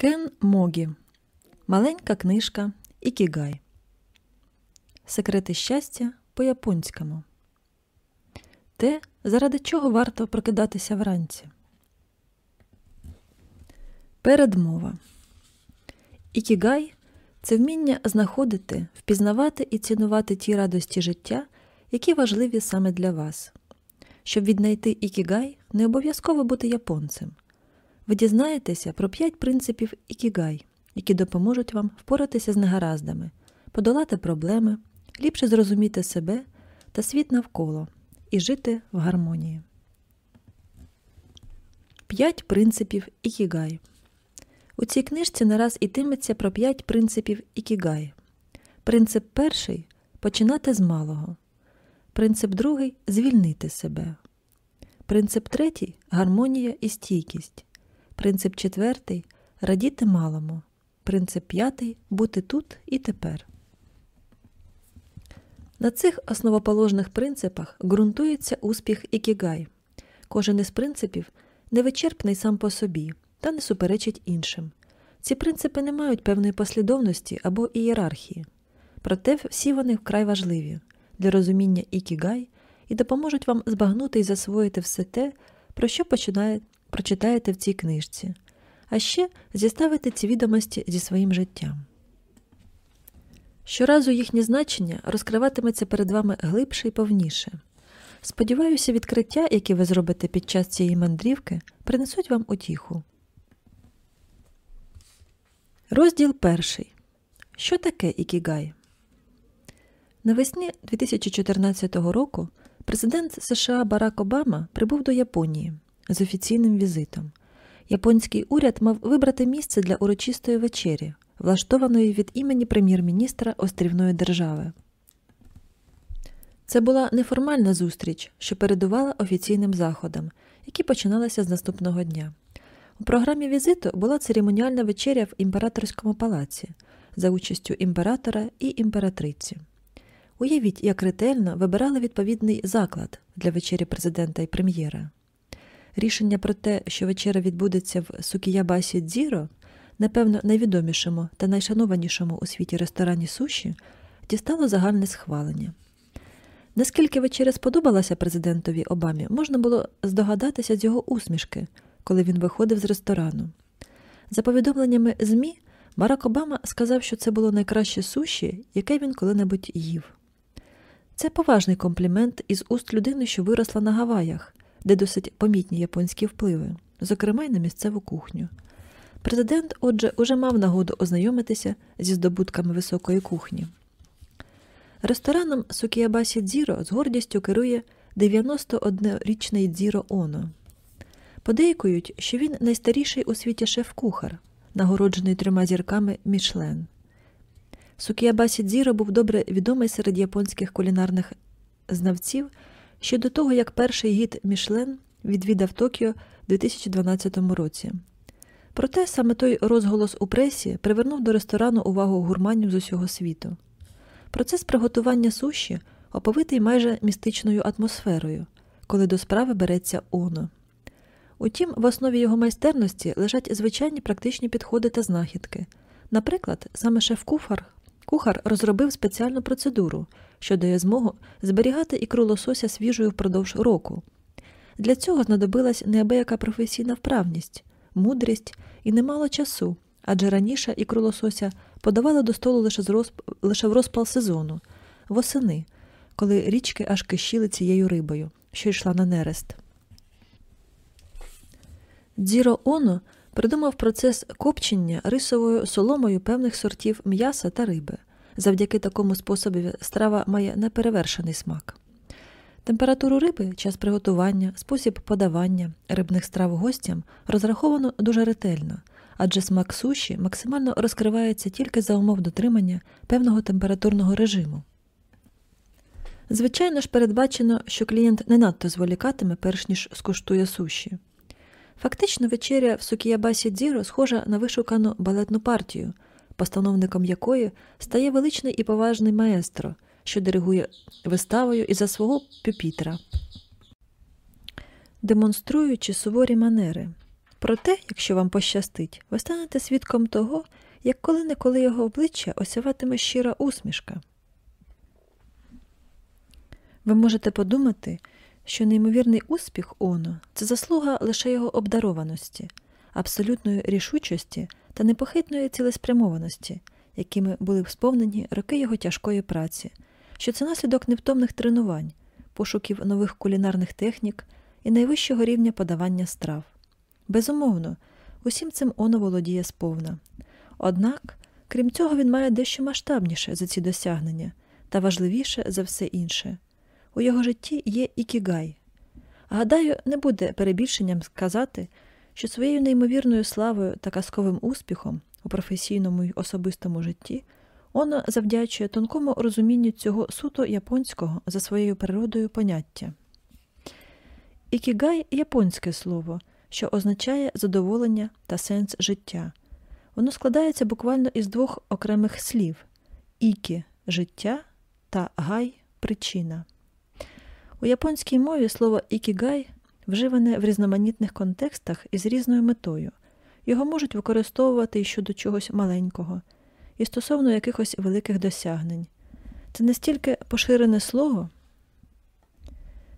Кен Могі. Маленька книжка Ікігай. Секрети щастя по-японському. Те, заради чого варто прокидатися вранці. Передмова. Ікігай це вміння знаходити, впізнавати і цінувати ті радості життя, які важливі саме для вас. Щоб віднайти ікігай, не обов'язково бути японцем. Ви дізнаєтеся про п'ять принципів ікігай, які допоможуть вам впоратися з негараздами, подолати проблеми, ліпше зрозуміти себе та світ навколо і жити в гармонії. П'ять принципів ікігай. У цій книжці нараз ітиметься про п'ять принципів ікігай. Принцип перший починати з малого. Принцип другий звільнити себе. Принцип третій гармонія і стійкість. Принцип четвертий радіти малому. Принцип п'ятий бути тут і тепер. На цих основоположних принципах ґрунтується успіх ікігай. Кожен із принципів невичерпний сам по собі та не суперечить іншим. Ці принципи не мають певної послідовності або ієрархії, проте всі вони вкрай важливі для розуміння ікігай і допоможуть вам збагнути і засвоїти все те, про що починає, прочитаєте в цій книжці, а ще зіставити ці відомості зі своїм життям. Щоразу їхнє значення розкриватиметься перед вами глибше і повніше. Сподіваюся, відкриття, які ви зробите під час цієї мандрівки, принесуть вам утіху. Розділ перший. Що таке Ікігай? Навесні 2014 року президент США Барак Обама прибув до Японії з офіційним візитом. Японський уряд мав вибрати місце для урочистої вечері, влаштованої від імені прем'єр-міністра острівної держави. Це була неформальна зустріч, що передувала офіційним заходам, які починалися з наступного дня. У програмі візиту була церемоніальна вечеря в імператорському палаці за участю імператора і імператриці. Уявіть, як ретельно вибирали відповідний заклад для вечері президента і прем'єра. Рішення про те, що вечеря відбудеться в Сукіябасі Дзіро, напевно, найвідомішому та найшанованішому у світі ресторані суші, дістало загальне схвалення. Наскільки вечеря сподобалася президентові Обамі, можна було здогадатися з його усмішки, коли він виходив з ресторану. За повідомленнями ЗМІ, Барак Обама сказав, що це було найкраще суші, яке він коли-небудь їв. Це поважний комплімент із уст людини, що виросла на Гаваях, де досить помітні японські впливи, зокрема й на місцеву кухню. Президент, отже, уже мав нагоду ознайомитися зі здобутками високої кухні. Рестораном Сукіябасі Дзіро з гордістю керує 91-річний Дзіро Оно. Подейкують, що він найстаріший у світі шеф-кухар, нагороджений трьома зірками Мішлен. Сукіябасі Дзіро був добре відомий серед японських кулінарних знавців ще до того, як перший гід Мішлен відвідав Токіо в 2012 році. Проте саме той розголос у пресі привернув до ресторану увагу гурманів з усього світу. Процес приготування суші оповитий майже містичною атмосферою, коли до справи береться оно. Утім, в основі його майстерності лежать звичайні практичні підходи та знахідки. Наприклад, саме шеф-кухар кухар розробив спеціальну процедуру, що дає змогу зберігати ікру лосося свіжою впродовж року. Для цього знадобилась неабияка професійна вправність, мудрість і немало часу, адже раніше ікру лосося подавали до столу лише, з розп... лише в розпал сезону, восени, коли річки аж кишіли цією рибою, що йшла на нерест. Дзіро Оно придумав процес копчення рисовою соломою певних сортів м'яса та риби. Завдяки такому способі страва має неперевершений смак. Температуру риби, час приготування, спосіб подавання рибних страв гостям розраховано дуже ретельно, адже смак суші максимально розкривається тільки за умов дотримання певного температурного режиму. Звичайно ж, передбачено, що клієнт не надто зволікатиме, перш ніж скуштує суші. Фактично, вечеря в Сукіябасі Дзіро схожа на вишукану балетну партію, постановником якої стає величний і поважний маестро, що диригує виставою із за свого пюпітра, демонструючи суворі манери. Проте, якщо вам пощастить, ви станете свідком того, як коли-неколи його обличчя осяватиме щира усмішка. Ви можете подумати, що неймовірний успіх Оно це заслуга лише його обдарованості, абсолютної рішучості та непохитної цілеспрямованості, якими були сповнені роки його тяжкої праці, що це наслідок невтомних тренувань, пошуків нових кулінарних технік і найвищого рівня подавання страв. Безумовно, усім цим Оно володіє сповна. Однак, крім цього, він має дещо масштабніше за ці досягнення та важливіше за все інше. У його житті є ікігай. Гадаю, не буде перебільшенням сказати, що своєю неймовірною славою та казковим успіхом у професійному й особистому житті Оно завдячує тонкому розумінню цього суто японського за своєю природою поняття. Ікігай японське слово, що означає задоволення та сенс життя. Воно складається буквально із двох окремих слів ікі життя та гай причина. У японській мові слово ікігай вживане в різноманітних контекстах і з різною метою. Його можуть використовувати і щодо чогось маленького, і стосовно якихось великих досягнень. Це настільки поширене слово,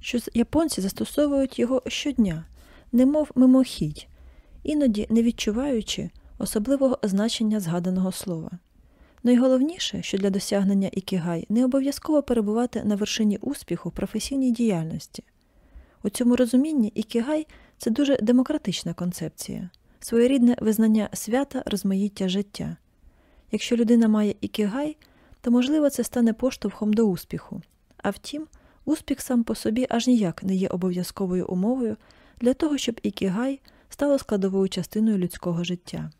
що японці застосовують його щодня, немов мимохідь, іноді не відчуваючи особливого значення згаданого слова. Найголовніше, що для досягнення ікігай не обов'язково перебувати на вершині успіху в професійній діяльності. У цьому розумінні ікігай це дуже демократична концепція, своєрідне визнання свята розмаїття життя. Якщо людина має ікігай, то можливо це стане поштовхом до успіху. А втім, успіх сам по собі аж ніяк не є обов'язковою умовою для того, щоб ікігай стало складовою частиною людського життя.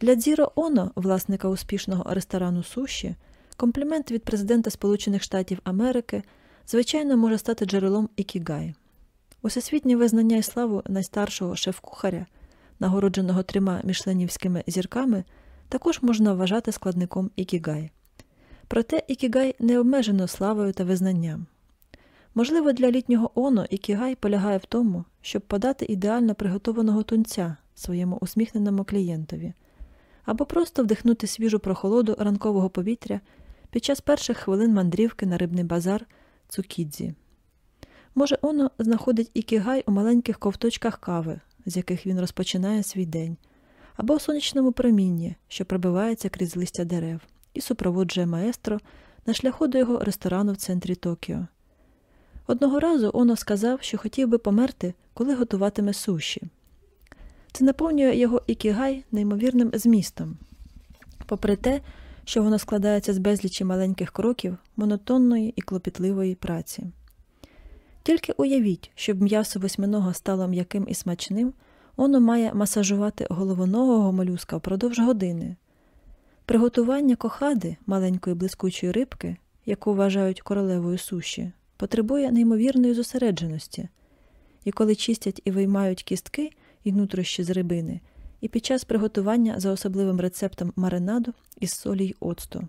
Для Дзіро Оно, власника успішного ресторану суші, комплімент від президента Сполучених Штатів Америки, звичайно, може стати джерелом ікігай. Усесвітнє визнання і славу найстаршого шеф-кухаря, нагородженого трьома мішленівськими зірками, також можна вважати складником ікігай. Проте ікігай не обмежено славою та визнанням. Можливо, для літнього Оно ікігай полягає в тому, щоб подати ідеально приготованого тунця своєму усміхненому клієнтові або просто вдихнути свіжу прохолоду ранкового повітря під час перших хвилин мандрівки на рибний базар Цукідзі. Може, оно знаходить ікігай у маленьких ковточках кави, з яких він розпочинає свій день, або у сонячному промінні, що пробивається крізь листя дерев, і супроводжує маестро на шляху до його ресторану в центрі Токіо. Одного разу Оно сказав, що хотів би померти, коли готуватиме суші. Це наповнює його ікігай неймовірним змістом, попри те, що воно складається з безлічі маленьких кроків монотонної і клопітливої праці. Тільки уявіть, щоб м'ясо восьминого стало м'яким і смачним, воно має масажувати головоногого молюска впродовж години. Приготування кохади маленької блискучої рибки, яку вважають королевою суші, потребує неймовірної зосередженості, і коли чистять і виймають кістки і нутрощі з рибини, і під час приготування за особливим рецептом маринаду із солі й оцту.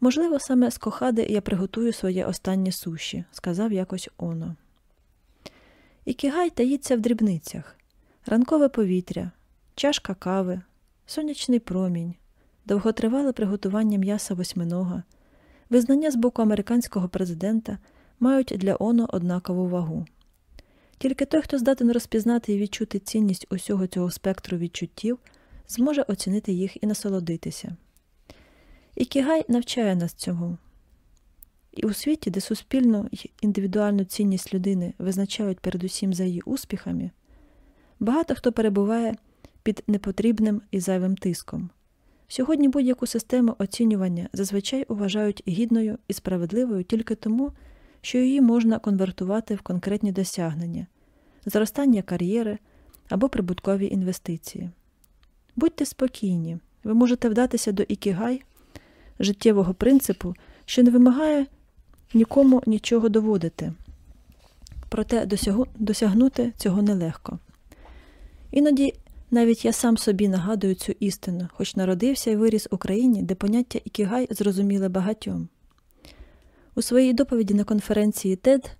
Можливо, саме з кохади я приготую своє останнє суші, сказав якось Оно. Ікігай таїться в дрібницях ранкове повітря, чашка кави, сонячний промінь, довготривале приготування м'яса восьминога, визнання з боку американського президента мають для Оно однакову вагу. Тільки той, хто здатен розпізнати і відчути цінність усього цього спектру відчуттів, зможе оцінити їх і насолодитися. Ікігай навчає нас цього. І у світі, де суспільну й індивідуальну цінність людини визначають передусім за її успіхами, багато хто перебуває під непотрібним і зайвим тиском. Сьогодні будь-яку систему оцінювання зазвичай вважають гідною і справедливою тільки тому, що її можна конвертувати в конкретні досягнення, зростання кар'єри або прибуткові інвестиції. Будьте спокійні, ви можете вдатися до ікігай, життєвого принципу, що не вимагає нікому нічого доводити, проте досягнути цього нелегко. Іноді навіть я сам собі нагадую цю істину, хоч народився і виріс в Україні, де поняття ікігай зрозуміле багатьом. У своїй доповіді на конференції TED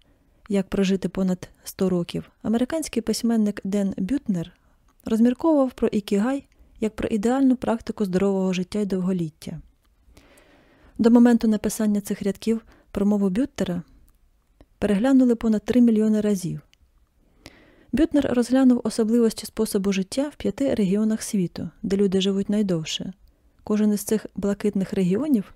як прожити понад 100 років, американський письменник Ден Бютнер розмірковував про ікігай як про ідеальну практику здорового життя і довголіття. До моменту написання цих рядків промову Бюттера переглянули понад 3 мільйони разів. Бютнер розглянув особливості способу життя в п'яти регіонах світу, де люди живуть найдовше. Кожен із цих блакитних регіонів,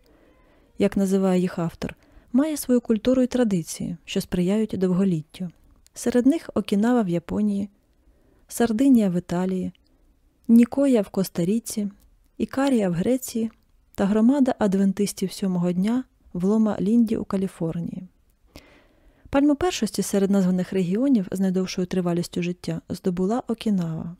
як називає їх автор, має свою культуру і традиції, що сприяють довголіттю. Серед них Окінава в Японії, Сардинія в Італії, Нікоя в Коста-Ріці, Ікарія в Греції та громада адвентистів сьомого дня в Лома Лінді у Каліфорнії. Пальму першості серед названих регіонів з найдовшою тривалістю життя здобула Окінава.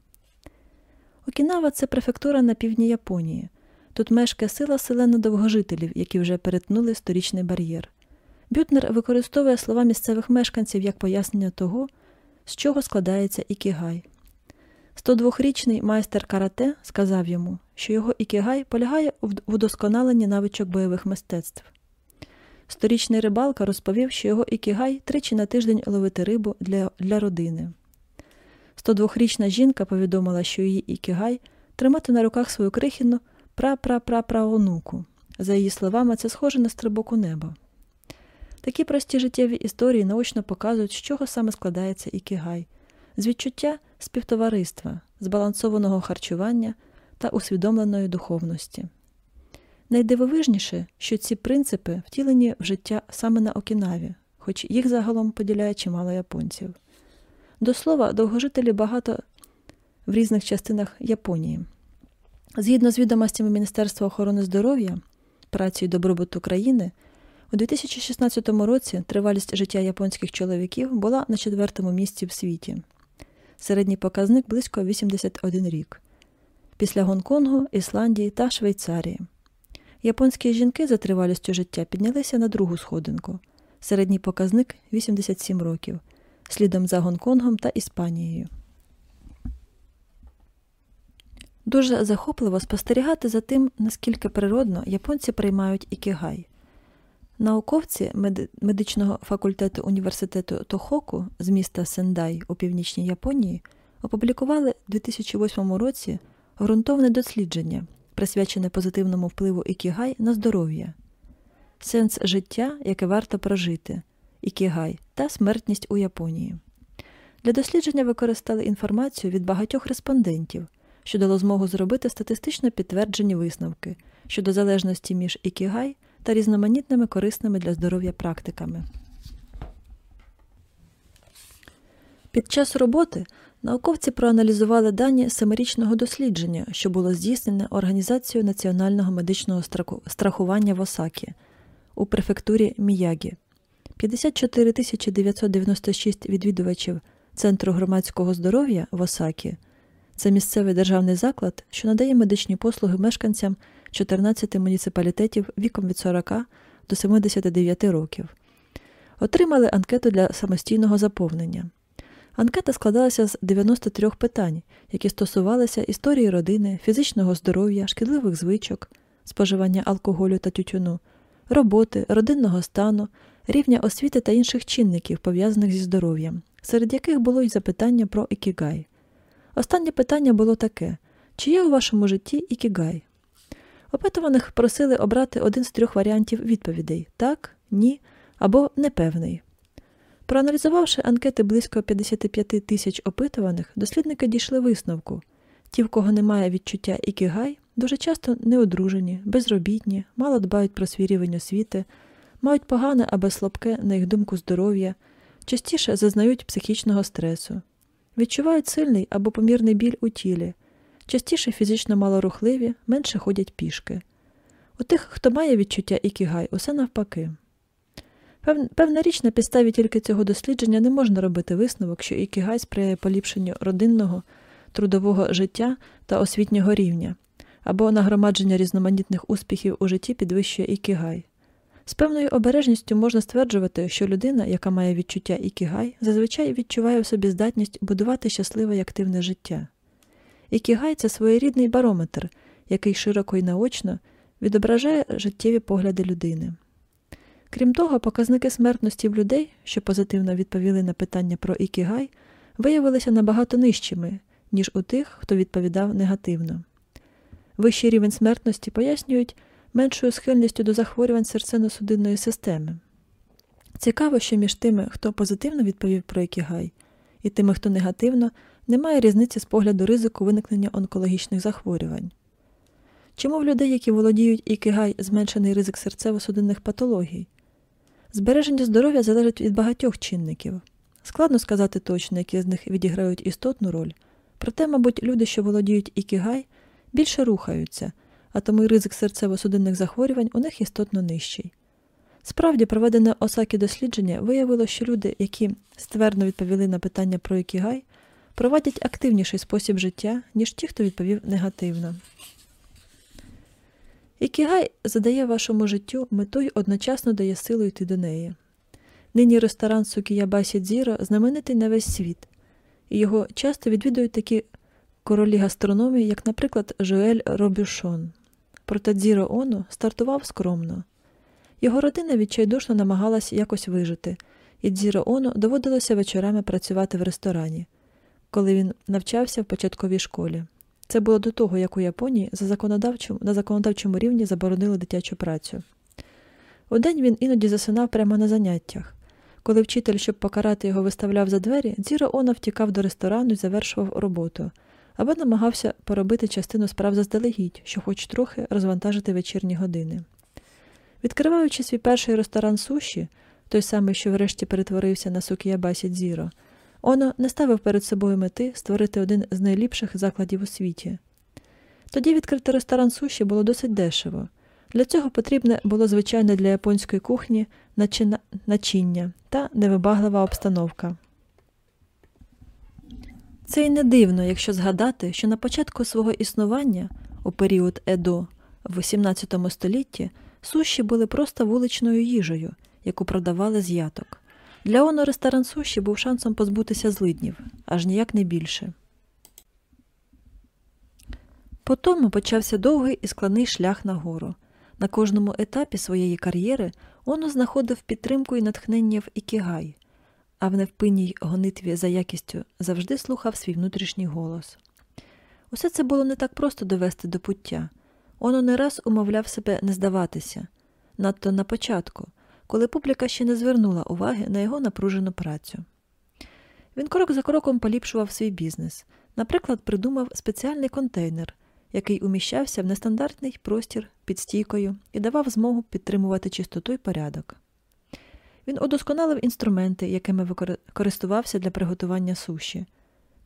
Окінава це префектура на півдні Японії. Тут мешкає сила селена довгожителів, які вже перетнули сторічний бар'єр. Бютнер використовує слова місцевих мешканців як пояснення того, з чого складається ікігай. 102-річний майстер карате сказав йому, що його ікігай полягає в удосконаленні навичок бойових мистецтв. Сторічний рибалка розповів, що його ікігай тричі на тиждень ловити рибу для для родини. 102-річна жінка повідомила, що її ікігай тримати на руках свою крихіну пра-пра-пра-праонуку. За її словами, це схоже на стрибок у небо. Такі прості життєві історії наочно показують, з чого саме складається ікігай, з відчуття співтовариства, збалансованого харчування та усвідомленої духовності. Найдивовижніше, що ці принципи втілені в життя саме на Окінаві, хоч їх загалом поділяє чимало японців. До слова, довгожителі багато в різних частинах Японії. Згідно з відомостями Міністерства охорони здоров'я, праці і добробуту країни, у 2016 році тривалість життя японських чоловіків була на четвертому місці в світі. Середній показник близько 81 рік. Після Гонконгу, Ісландії та Швейцарії. Японські жінки за тривалістю життя піднялися на другу сходинку. Середній показник 87 років, слідом за Гонконгом та Іспанією. Дуже захопливо спостерігати за тим, наскільки природно японці приймають ікігай. Науковці медичного факультету університету Тохоку з міста Сендай у північній Японії опублікували у 2008 році ґрунтовне дослідження, присвячене позитивному впливу ікігай на здоров'я, сенс життя, яке варто прожити, ікігай та смертність у Японії. Для дослідження використали інформацію від багатьох респондентів, що дало змогу зробити статистично підтверджені висновки щодо залежності між ікігай та різноманітними корисними для здоров'я практиками. Під час роботи науковці проаналізували дані семирічного дослідження, що було здійснене Організацією національного медичного страхування в Осакі у префектурі Міягі. 54 996 відвідувачів Центру громадського здоров'я в Осакі це місцевий державний заклад, що надає медичні послуги мешканцям 14 муніципалітетів віком від 40 до 79 років. Отримали анкету для самостійного заповнення. Анкета складалася з 93 питань, які стосувалися історії родини, фізичного здоров'я, шкідливих звичок, споживання алкоголю та тютюну, роботи, родинного стану, рівня освіти та інших чинників, пов'язаних зі здоров'ям, серед яких було й запитання про ікігай. Останнє питання було таке: чи є у вашому житті ікігай? Опитуваних просили обрати один з трьох варіантів відповідей так, ні або непевний. Проаналізувавши анкети близько 55 тисяч опитуваних, дослідники дійшли висновку ті, в кого немає відчуття ікігай, дуже часто неодружені, безробітні, мало дбають про свій рівень освіти, мають погане або слабке, на їх думку, здоров'я, частіше зазнають психічного стресу, відчувають сильний або помірний біль у тілі, частіше фізично малорухливі, менше ходять пішки. У тих, хто має відчуття ікігай, усе навпаки. Певна річ, на підставі тільки цього дослідження не можна робити висновок, що ікігай сприяє поліпшенню родинного, трудового життя та освітнього рівня, або нагромадження різноманітних успіхів у житті підвищує ікігай. З певною обережністю можна стверджувати, що людина, яка має відчуття ікігай, зазвичай відчуває в собі здатність будувати щасливе і активне життя. Ікігай це своєрідний барометр, який широко і наочно відображає життєві погляди людини. Крім того, показники смертності в людей, що позитивно відповіли на питання про ікігай, виявилися набагато нижчими, ніж у тих, хто відповідав негативно. Вищий рівень смертності пояснюють меншою схильністю до захворювань серцено-судинної системи. Цікаво, що між тими, хто позитивно відповів про ікігай, і тими, хто негативно, немає різниці з погляду ризику виникнення онкологічних захворювань. Чому в людей, які володіють ікігай, зменшений ризик серцево-судинних патологій? Збереження здоров'я залежить від багатьох чинників. Складно сказати точно, які з них відіграють істотну роль, проте, мабуть, люди, що володіють ікігай, більше рухаються, а тому й ризик серцево-судинних захворювань у них істотно нижчий. Справді, проведене Осакі дослідження виявило, що люди, які ствердно відповіли на питання про ікігай, проводять активніший спосіб життя, ніж ті, хто відповів негативно. Ікігай задає вашому життю мету й одночасно дає силу йти до неї. Нині ресторан Сукіябасі Дзіро знаменитий на весь світ, і його часто відвідують такі королі гастрономії, як, наприклад, Жоель Робюшон. Проте Дзіро Оно стартував скромно. Його родина відчайдушно намагалася якось вижити, і Дзіро Оно доводилося вечорами працювати в ресторані, коли він навчався в початковій школі. Це було до того, як у Японії за законодавчому, на законодавчому рівні заборонили дитячу працю. Удень він іноді засинав прямо на заняттях. Коли вчитель, щоб покарати його, виставляв за двері, Дзіро Оно втікав до ресторану і завершував роботу, або намагався поробити частину справ заздалегідь, щоб хоч трохи розвантажити вечірні години. Відкриваючи свій перший ресторан суші, той самий, що врешті перетворився на Сукіябасі Дзіро, Оно не ставив перед собою мети створити один з найліпших закладів у світі. Тоді відкрити ресторан суші було досить дешево. Для цього потрібне було звичайне для японської кухні начиння та невибаглива обстановка. Це й не дивно, якщо згадати, що на початку свого існування, у період Едо в XVIII столітті, суші були просто вуличною їжею, яку продавали з яток. Для Оно ресторан суші був шансом позбутися злиднів, аж ніяк не більше. По тому почався довгий і складний шлях нагору. На кожному етапі своєї кар'єри Оно знаходив підтримку і натхнення в ікігай, а в невпинній гонитві за якістю завжди слухав свій внутрішній голос. Усе це було не так просто довести до пуття. Оно не раз умовляв себе не здаватися, надто на початку, коли публіка ще не звернула уваги на його напружену працю. Він крок за кроком поліпшував свій бізнес, наприклад, придумав спеціальний контейнер, який уміщався в нестандартний простір під стійкою і давав змогу підтримувати чистоту й порядок. Він удосконалив інструменти, якими користувався для приготування суші,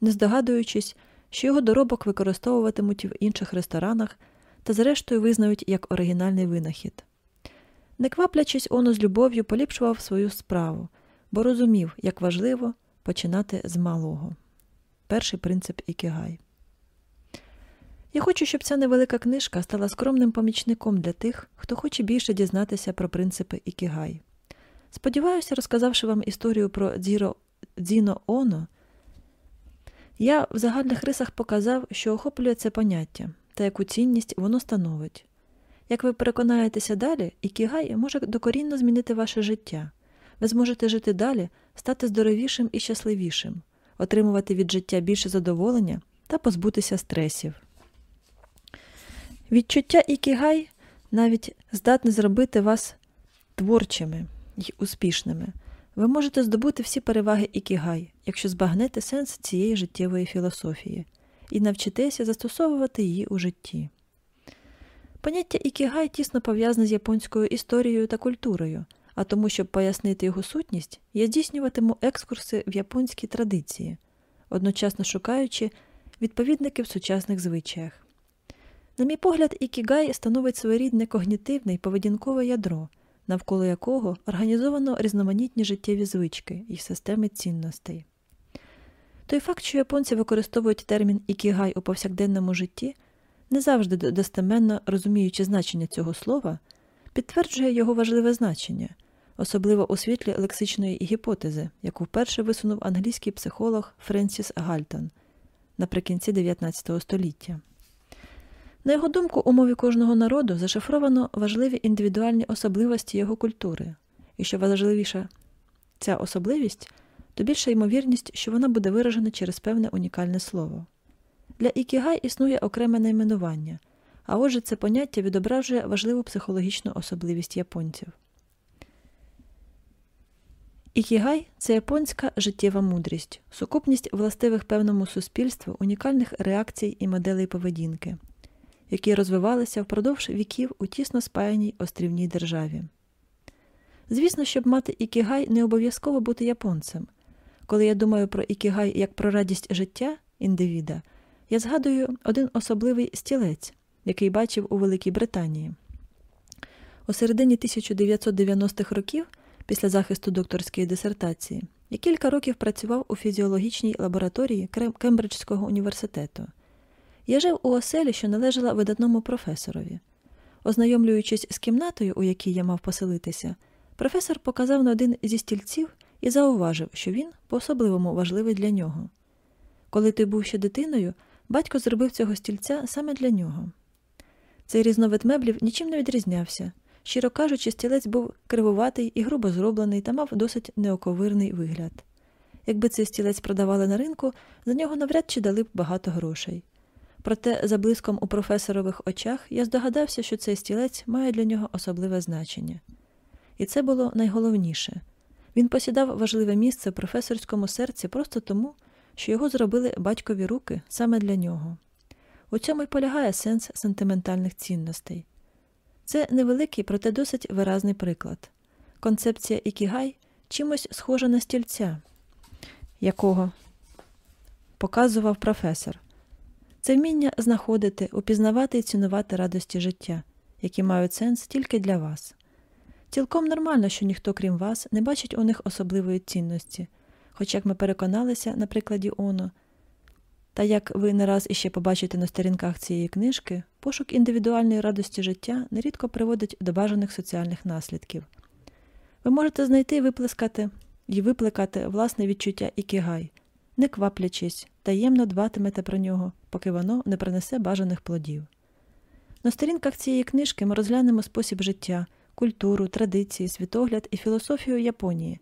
не здогадуючись, що його доробок використовуватимуть в інших ресторанах та, зрештою, визнають як оригінальний винахід. Не кваплячись, Оно з любов'ю поліпшував свою справу, бо розумів, як важливо починати з малого. Перший принцип Ікігай. Я хочу, щоб ця невелика книжка стала скромним помічником для тих, хто хоче більше дізнатися про принципи Ікігай. Сподіваюся, розказавши вам історію про Дзіро, Дзіно Оно, я в загальних рисах показав, що охоплює це поняття та яку цінність воно становить. Як ви переконаєтеся далі, ікігай може докорінно змінити ваше життя. Ви зможете жити далі, стати здоровішим і щасливішим, отримувати від життя більше задоволення та позбутися стресів. Відчуття ікігай навіть здатне зробити вас творчими й успішними. Ви можете здобути всі переваги ікігай, якщо збагнете сенс цієї життєвої філософії і навчитеся застосовувати її у житті. Поняття ікігай тісно пов'язане з японською історією та культурою, а тому, щоб пояснити його сутність, я здійснюватиму екскурси в японські традиції, одночасно шукаючи відповідники в сучасних звичаях. На мій погляд, ікігай становить своєрідне когнітивне і поведінкове ядро, навколо якого організовано різноманітні життєві звички і системи цінностей. Той факт, що японці використовують термін ікігай у повсякденному житті не завжди достеменно розуміючи значення цього слова, підтверджує його важливе значення, особливо у світлі лексичної гіпотези, яку вперше висунув англійський психолог Френсіс Гальтон наприкінці 19 століття. На його думку, у мові кожного народу зашифровано важливі індивідуальні особливості його культури, і що важливіша ця особливість, то більша ймовірність, що вона буде виражена через певне унікальне слово. Для ікігай існує окреме найменування, а отже, це поняття відображує важливу психологічну особливість японців. Ікігай це японська життєва мудрість, сукупність властивих певному суспільству унікальних реакцій і моделей поведінки, які розвивалися впродовж віків у тісно спаяній острівній державі. Звісно, щоб мати ікігай, не обов'язково бути японцем. Коли я думаю про ікігай як про радість життя індивіда, я згадую один особливий стілець, який бачив у Великій Британії. У середині 1990-х років, після захисту докторської дисертації, я кілька років працював у фізіологічній лабораторії Кембриджського університету. Я жив у оселі, що належала видатному професорові. Ознайомлюючись з кімнатою, у якій я мав поселитися, професор показав на один зі стільців і зауважив, що він по особливому важливий для нього. Коли ти був ще дитиною, батько зробив цього стільця саме для нього. Цей різновид меблів нічим не відрізнявся. Щиро кажучи, стілець був кривуватий і грубо зроблений та мав досить неоковирний вигляд. Якби цей стілець продавали на ринку, за нього навряд чи дали б багато грошей. Проте, за блиском у професорових очах, я здогадався, що цей стілець має для нього особливе значення. І це було найголовніше він посідав важливе місце в професорському серці просто тому, що його зробили батькові руки саме для нього. У цьому й полягає сенс сентиментальних цінностей. Це невеликий, проте досить виразний приклад. Концепція ікігай чимось схожа на стільця, якого показував професор. Це вміння знаходити, упізнавати і цінувати радості життя, які мають сенс тільки для вас. Цілком нормально, що ніхто, крім вас, не бачить у них особливої цінності, хоч як ми переконалися на прикладі Оно, та як ви не раз іще побачите на сторінках цієї книжки, пошук індивідуальної радості життя нерідко приводить до бажаних соціальних наслідків. Ви можете знайти і виплескати і випликати власне відчуття ікігай, не кваплячись, таємно дбатимете про нього, поки воно не принесе бажаних плодів. На сторінках цієї книжки ми розглянемо спосіб життя, культуру, традиції, світогляд і філософію Японії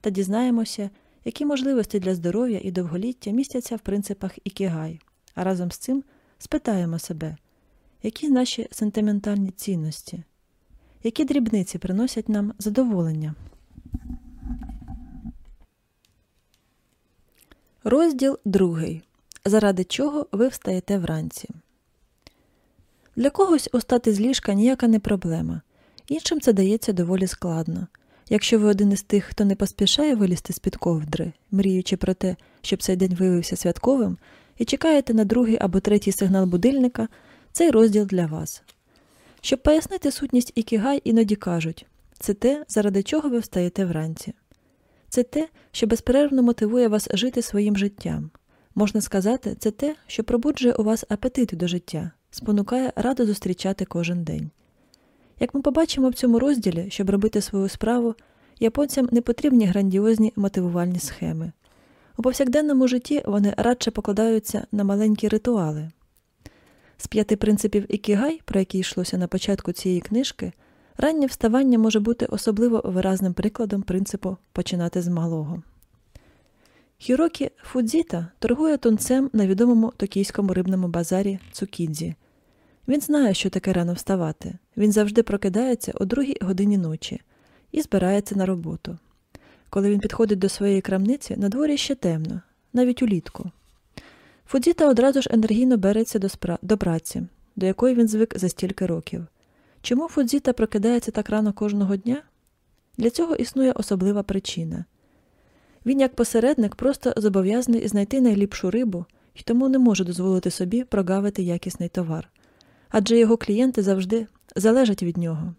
та дізнаємося, які можливості для здоров'я і довголіття містяться в принципах ікігай, а разом з цим спитаємо себе, які наші сентиментальні цінності, які дрібниці приносять нам задоволення. Розділ другий. Заради чого ви встаєте вранці. Для когось устати з ліжка ніяка не проблема, іншим це дається доволі складно. Якщо ви один із тих, хто не поспішає вилізти з під ковдри, мріючи про те, щоб цей день виявився святковим, і чекаєте на другий або третій сигнал будильника, цей розділ для вас. Щоб пояснити сутність ікігай, іноді кажуть це те, заради чого ви встаєте вранці. Це те, що безперервно мотивує вас жити своїм життям. Можна сказати, це те, що пробуджує у вас апетити до життя, спонукає радо зустрічати кожен день. Як ми побачимо в цьому розділі, щоб робити свою справу, японцям не потрібні грандіозні мотивувальні схеми. У повсякденному житті вони радше покладаються на маленькі ритуали. З п'яти принципів ікігай, про які йшлося на початку цієї книжки, раннє вставання може бути особливо виразним прикладом принципу починати з малого. Хірокі Фудзіта торгує тунцем на відомому токійському рибному базарі Цукідзі. Він знає, що таке рано вставати. Він завжди прокидається о другій годині ночі і збирається на роботу. Коли він підходить до своєї крамниці, на дворі ще темно, навіть улітку. Фудзіта одразу ж енергійно береться до, спра... до праці, до якої він звик за стільки років. Чому Фудзіта прокидається так рано кожного дня? Для цього існує особлива причина. Він, як посередник, просто зобов'язаний знайти найліпшу рибу і тому не може дозволити собі прогавити якісний товар адже його клієнти завжди залежать від нього.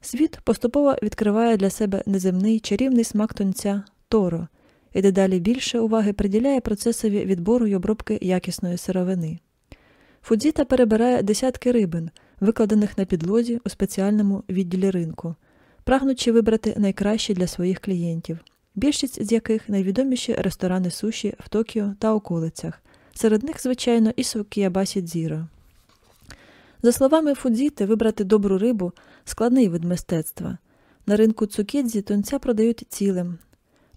Світ поступово відкриває для себе неземний чарівний смак тонця торо і дедалі більше уваги приділяє процесові відбору й обробки якісної сировини. Фудзіта перебирає десятки рибин, викладених на підлозі у спеціальному відділі ринку, прагнучи вибрати найкращі для своїх клієнтів, більшість з яких найвідоміші ресторани суші в Токіо та околицях, серед них, звичайно, і Сукіябасі Дзіро. За словами Фудзіти, вибрати добру рибу складний вид мистецтва. На ринку Цукідзі тунця продають цілим.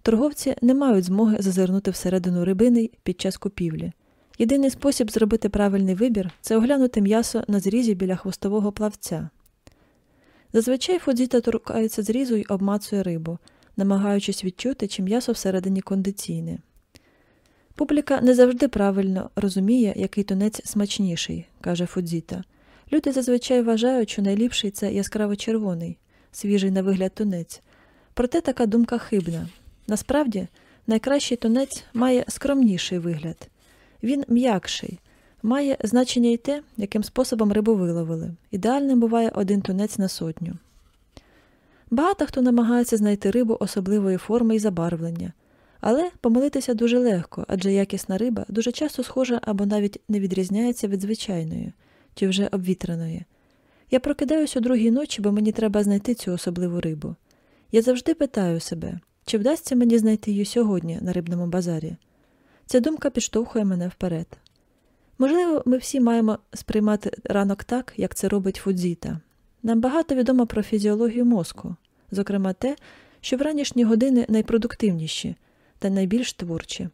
Торговці не мають змоги зазирнути всередину рибини під час купівлі. Єдиний спосіб зробити правильний вибір це оглянути м'ясо на зрізі біля хвостового плавця. Зазвичай Фудзіта торкається зрізу й обмацує рибу, намагаючись відчути, чи м'ясо всередині кондиційне. Публіка не завжди правильно розуміє, який тунець смачніший, каже Фудзіта. Люди зазвичай вважають, що найліпший це яскраво червоний, свіжий на вигляд тунець. Проте така думка хибна. Насправді, найкращий тунець має скромніший вигляд. Він м'якший, має значення й те, яким способом рибу виловили. Ідеальним буває один тунець на сотню. Багато хто намагається знайти рибу особливої форми і забарвлення, але помилитися дуже легко, адже якісна риба дуже часто схожа або навіть не відрізняється від звичайної чи вже обвітреної. Я прокидаюся о другій ночі, бо мені треба знайти цю особливу рибу. Я завжди питаю себе, чи вдасться мені знайти її сьогодні на рибному базарі. Ця думка підштовхує мене вперед. Можливо, ми всі маємо сприймати ранок так, як це робить Фудзіта. Нам багато відомо про фізіологію мозку, зокрема те, що в ранішні години найпродуктивніші та найбільш творчі.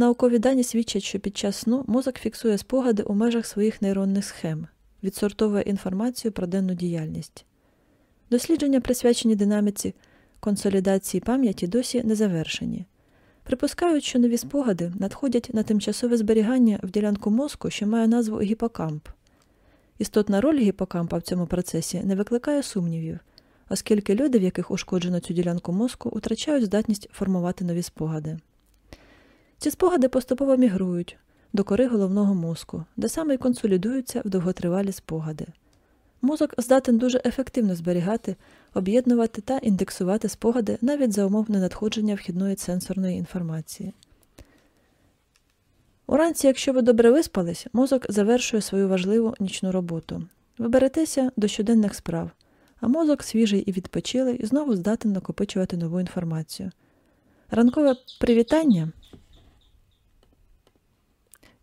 Наукові дані свідчать, що під час сну мозок фіксує спогади у межах своїх нейронних схем, відсортовує інформацію про денну діяльність. Дослідження, присвячені динаміці консолідації пам'яті, досі не завершені. Припускають, що нові спогади надходять на тимчасове зберігання в ділянку мозку, що має назву гіпокамп. Істотна роль гіпокампа в цьому процесі не викликає сумнівів, оскільки люди, в яких ушкоджено цю ділянку мозку, втрачають здатність формувати нові спогади. Ці спогади поступово мігрують до кори головного мозку, де саме й консолідуються в довготривалі спогади. Мозок здатен дуже ефективно зберігати, об'єднувати та індексувати спогади навіть за умов ненадходження вхідної сенсорної інформації. Уранці, якщо ви добре виспались, мозок завершує свою важливу нічну роботу. Ви беретеся до щоденних справ, а мозок свіжий і відпочилий і знову здатен накопичувати нову інформацію. Ранкове привітання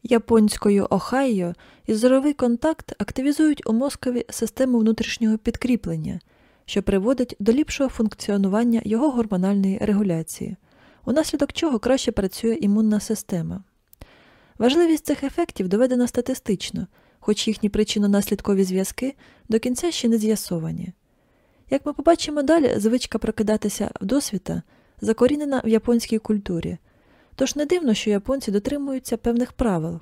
японською Охайо і зоровий контакт активізують у мозкові систему внутрішнього підкріплення, що приводить до ліпшого функціонування його гормональної регуляції, унаслідок чого краще працює імунна система. Важливість цих ефектів доведена статистично, хоч їхні причинно-наслідкові зв'язки до кінця ще не з'ясовані. Як ми побачимо далі, звичка прокидатися в досвіта закорінена в японській культурі, тож не дивно, що японці дотримуються певних правил,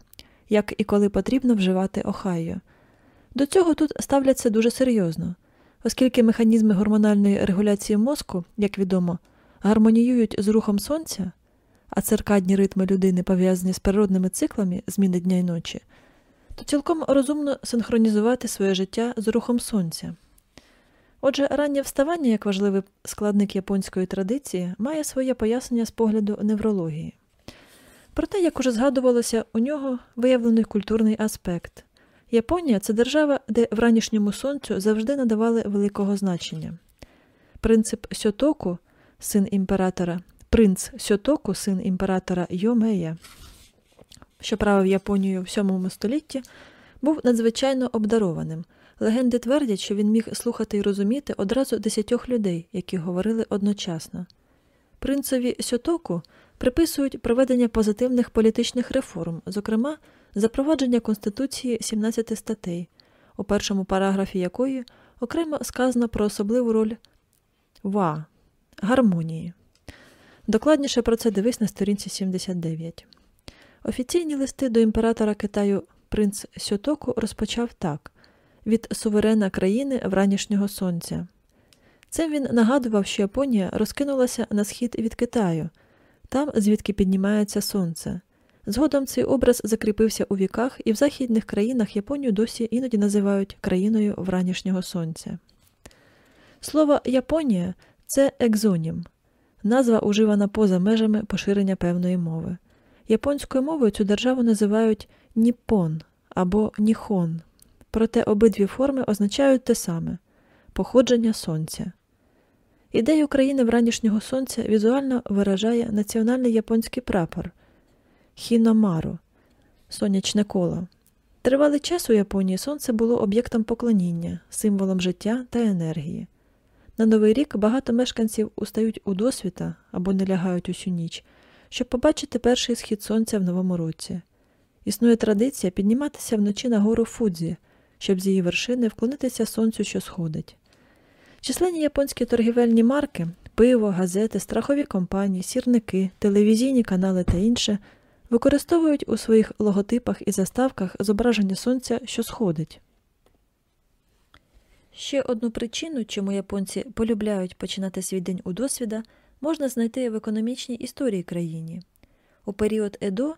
як і коли потрібно вживати Охайо. До цього тут ставляться дуже серйозно, оскільки механізми гормональної регуляції мозку, як відомо, гармоніюють з рухом сонця, а циркадні ритми людини пов'язані з природними циклами зміни дня й ночі, то цілком розумно синхронізувати своє життя з рухом сонця. Отже, раннє вставання, як важливий складник японської традиції, має своє пояснення з погляду неврології. Проте, як уже згадувалося, у нього виявлений культурний аспект. Японія це держава, де вранішньому сонцю завжди надавали великого значення. Принцип Сьотоку, син імператора, принц Сьотоку, син імператора Йомея, що правив Японією в VII столітті, був надзвичайно обдарованим. Легенди твердять, що він міг слухати і розуміти одразу десятьох людей, які говорили одночасно. Принцові Сьотоку приписують проведення позитивних політичних реформ, зокрема, запровадження Конституції 17 статей, у першому параграфі якої окремо сказано про особливу роль ва гармонії. Докладніше про це дивись на сторінці 79. Офіційні листи до імператора Китаю принц Сьотоку розпочав так від суверена країни вранішнього сонця. Цим він нагадував, що Японія розкинулася на схід від Китаю, там, звідки піднімається сонце. Згодом цей образ закріпився у віках, і в західних країнах Японію досі іноді називають країною вранішнього сонця. Слово Японія це екзонім, назва уживана поза межами поширення певної мови. Японською мовою цю державу називають Ніппон або Ніхон, проте обидві форми означають те саме походження сонця. Ідею країни вранішнього сонця візуально виражає національний японський прапор хіномару сонячне коло. Тривалий час у Японії сонце було об'єктом поклоніння, символом життя та енергії. На Новий рік багато мешканців устають у досвіта або не лягають усю ніч, щоб побачити перший схід сонця в новому році. Існує традиція підніматися вночі на гору Фудзі, щоб з її вершини вклонитися сонцю, що сходить. Численні японські торгівельні марки, пиво, газети, страхові компанії, сірники, телевізійні канали та інше використовують у своїх логотипах і заставках зображення сонця, що сходить. Ще одну причину, чому японці полюбляють починати свій день у досвіда, можна знайти в економічній історії країні. У період Едо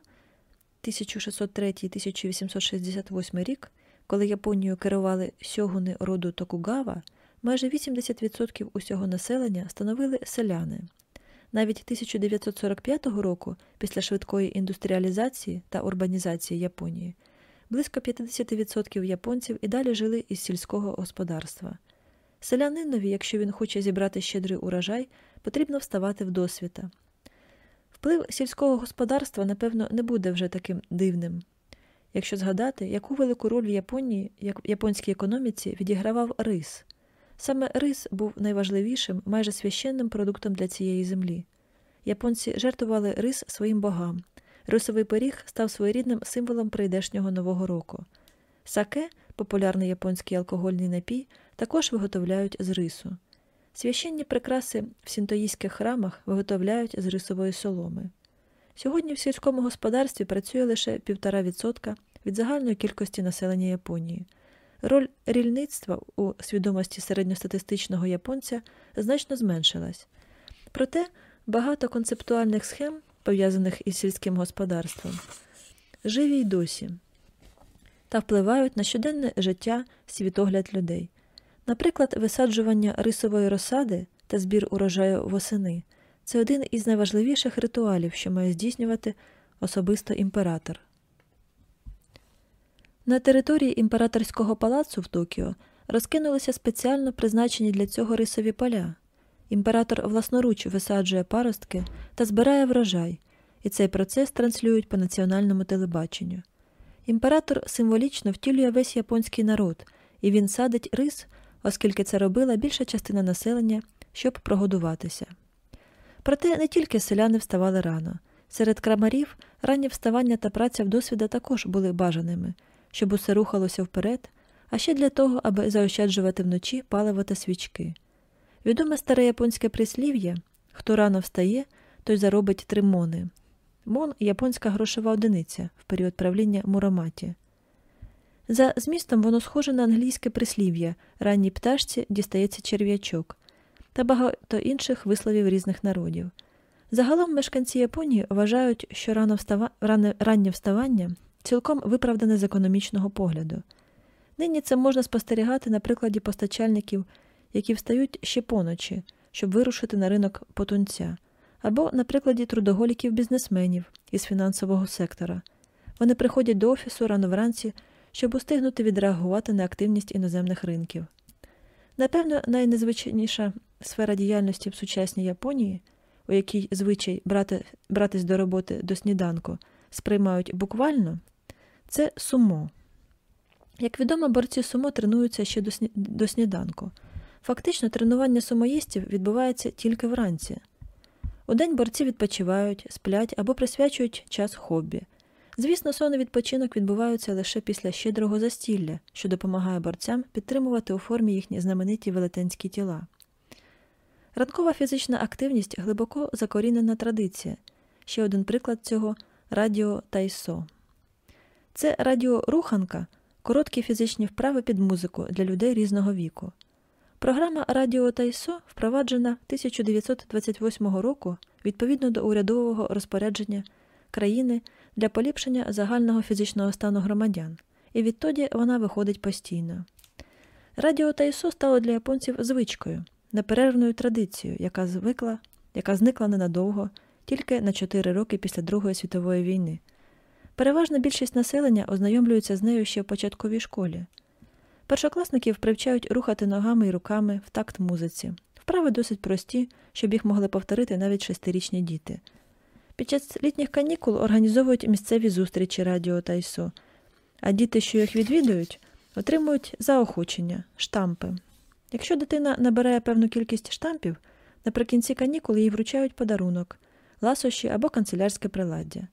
1603-1868 рік, коли Японією керували сьогуни роду Токугава, майже 80% усього населення становили селяни. Навіть 1945 року, після швидкої індустріалізації та урбанізації Японії, близько 50% японців і далі жили із сільського господарства. Селянинові, якщо він хоче зібрати щедрий урожай, потрібно вставати в досвіта. Вплив сільського господарства, напевно, не буде вже таким дивним. Якщо згадати, яку велику роль в Японії, японській економіці відігравав рис. Саме рис був найважливішим, майже священним продуктом для цієї землі. Японці жертвували рис своїм богам. Рисовий пиріг став своєрідним символом прийдешнього нового року. Саке, популярний японський алкогольний напій, також виготовляють з рису. Священні прикраси в сінтоїстських храмах виготовляють з рисової соломи. Сьогодні в сільському господарстві працює лише 1,5% від загальної кількості населення Японії. Роль рільництва у свідомості середньостатистичного японця значно зменшилась. Проте багато концептуальних схем, пов'язаних із сільським господарством, живі й досі та впливають на щоденне життя світогляд людей. Наприклад, висаджування рисової розсади та збір урожаю восени це один із найважливіших ритуалів, що має здійснювати особисто імператор. На території імператорського палацу в Токіо розкинулися спеціально призначені для цього рисові поля. Імператор власноруч висаджує паростки та збирає врожай, і цей процес транслюють по національному телебаченню. Імператор символічно втілює весь японський народ, і він садить рис, оскільки це робила більша частина населення, щоб прогодуватися. Проте не тільки селяни вставали рано. Серед крамарів раннє вставання та праця в досвіда також були бажаними, щоб усе рухалося вперед, а ще для того, аби заощаджувати вночі паливо та свічки. Відоме старе японське прислів'я хто рано встає, той заробить три мони. Мон японська грошова одиниця в період правління Мураматі. За змістом воно схоже на англійське прислів'я ранній пташці дістається черв'ячок та багато інших висловів різних народів. Загалом мешканці Японії вважають, що рано встава... раннє вставання цілком виправдане з економічного погляду. Нині це можна спостерігати на прикладі постачальників, які встають ще поночі, щоб вирушити на ринок потунця, або на прикладі трудоголіків бізнесменів із фінансового сектора. Вони приходять до офісу рано вранці, щоб устигнути відреагувати на активність іноземних ринків. Напевно, найнезвичайніша сфера діяльності в сучасній Японії, у якій звичай брати, братись до роботи до сніданку, сприймають буквально, це сумо. Як відомо, борці сумо тренуються ще до сніданку. Фактично, тренування сумоїстів відбувається тільки вранці. Удень борці відпочивають, сплять або присвячують час хобі. Звісно, сон і відпочинок відбуваються лише після щедрого застілля, що допомагає борцям підтримувати у формі їхні знамениті велетенські тіла. Ранкова фізична активність глибоко закорінена традиція. Ще один приклад цього радіо Тайсо. Це радіоруханка, короткі фізичні вправи під музику для людей різного віку. Програма Радіо Тайсо впроваджена 1928 року відповідно до урядового розпорядження країни для поліпшення загального фізичного стану громадян, і відтоді вона виходить постійно. Радіо Тайсо стало для японців звичкою, неперервною традицією, яка звикла, яка зникла ненадовго, тільки на 4 роки після Другої світової війни. Переважна більшість населення ознайомлюється з нею ще в початковій школі. Першокласників привчають рухати ногами і руками в такт музиці. Вправи досить прості, щоб їх могли повторити навіть шестирічні діти. Під час літніх канікул організовують місцеві зустрічі радіо Тайсо, а діти, що їх відвідують, отримують заохочення, штампи. Якщо дитина набирає певну кількість штампів, наприкінці канікул їй вручають подарунок, ласощі або канцелярське приладдя.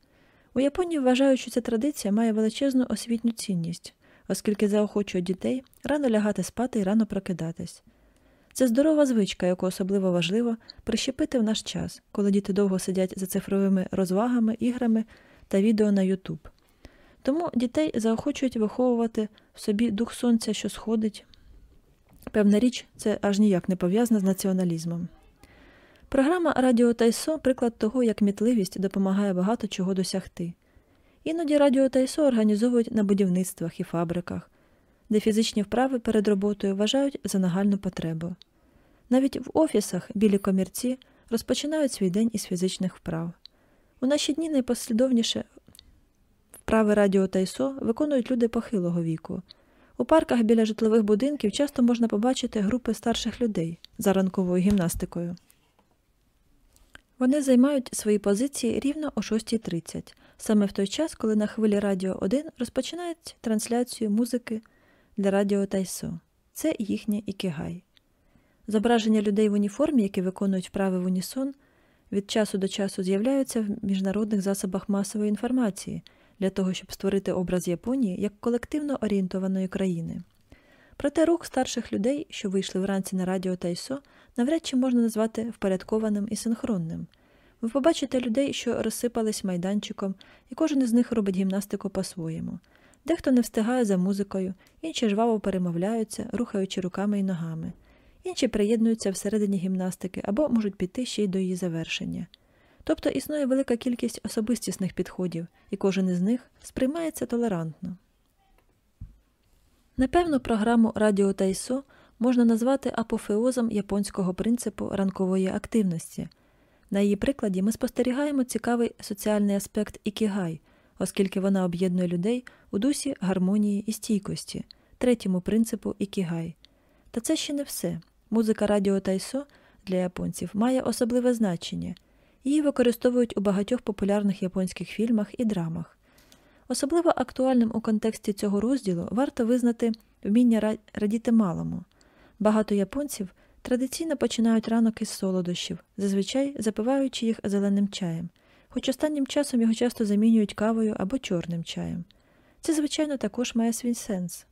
У Японії вважають, що ця традиція має величезну освітню цінність, оскільки заохочує дітей рано лягати спати і рано прокидатись. Це здорова звичка, яку особливо важливо прищепити в наш час, коли діти довго сидять за цифровими розвагами, іграми та відео на YouTube. Тому дітей заохочують виховувати в собі дух сонця, що сходить. Певна річ, це аж ніяк не пов'язано з націоналізмом. Програма Радіо Тайсо приклад того, як мітливість допомагає багато чого досягти. Іноді Радіо Тайсо організовують на будівництвах і фабриках, де фізичні вправи перед роботою вважають за нагальну потребу. Навіть в офісах білі комірці розпочинають свій день із фізичних вправ. У наші дні найпослідовніше вправи Радіо Тайсо виконують люди похилого віку. У парках біля житлових будинків часто можна побачити групи старших людей за ранковою гімнастикою. Вони займають свої позиції рівно о 6.30, саме в той час, коли на хвилі Радіо 1 розпочинають трансляцію музики для Радіо Тайсо. Це їхнє ікігай. Зображення людей в уніформі, які виконують вправи в унісон, від часу до часу з'являються в міжнародних засобах масової інформації для того, щоб створити образ Японії як колективно орієнтованої країни. Проте рух старших людей, що вийшли вранці на радіо Тайсо, навряд чи можна назвати впорядкованим і синхронним. Ви побачите людей, що розсипались майданчиком, і кожен із них робить гімнастику по-своєму. Дехто не встигає за музикою, інші жваво перемовляються, рухаючи руками і ногами, інші приєднуються всередині гімнастики або можуть піти ще й до її завершення. Тобто існує велика кількість особистісних підходів, і кожен із них сприймається толерантно. Непевну програму Радіо Тайсо можна назвати апофеозом японського принципу ранкової активності. На її прикладі ми спостерігаємо цікавий соціальний аспект ікігай, оскільки вона об'єднує людей у дусі гармонії і стійкості, третьому принципу ікігай. Та це ще не все. Музика Радіо Тайсо для японців має особливе значення. Її використовують у багатьох популярних японських фільмах і драмах. Особливо актуальним у контексті цього розділу варто визнати вміння радіти малому. Багато японців традиційно починають ранок із солодощів, зазвичай запиваючи їх зеленим чаєм, хоч останнім часом його часто замінюють кавою або чорним чаєм. Це, звичайно, також має свій сенс.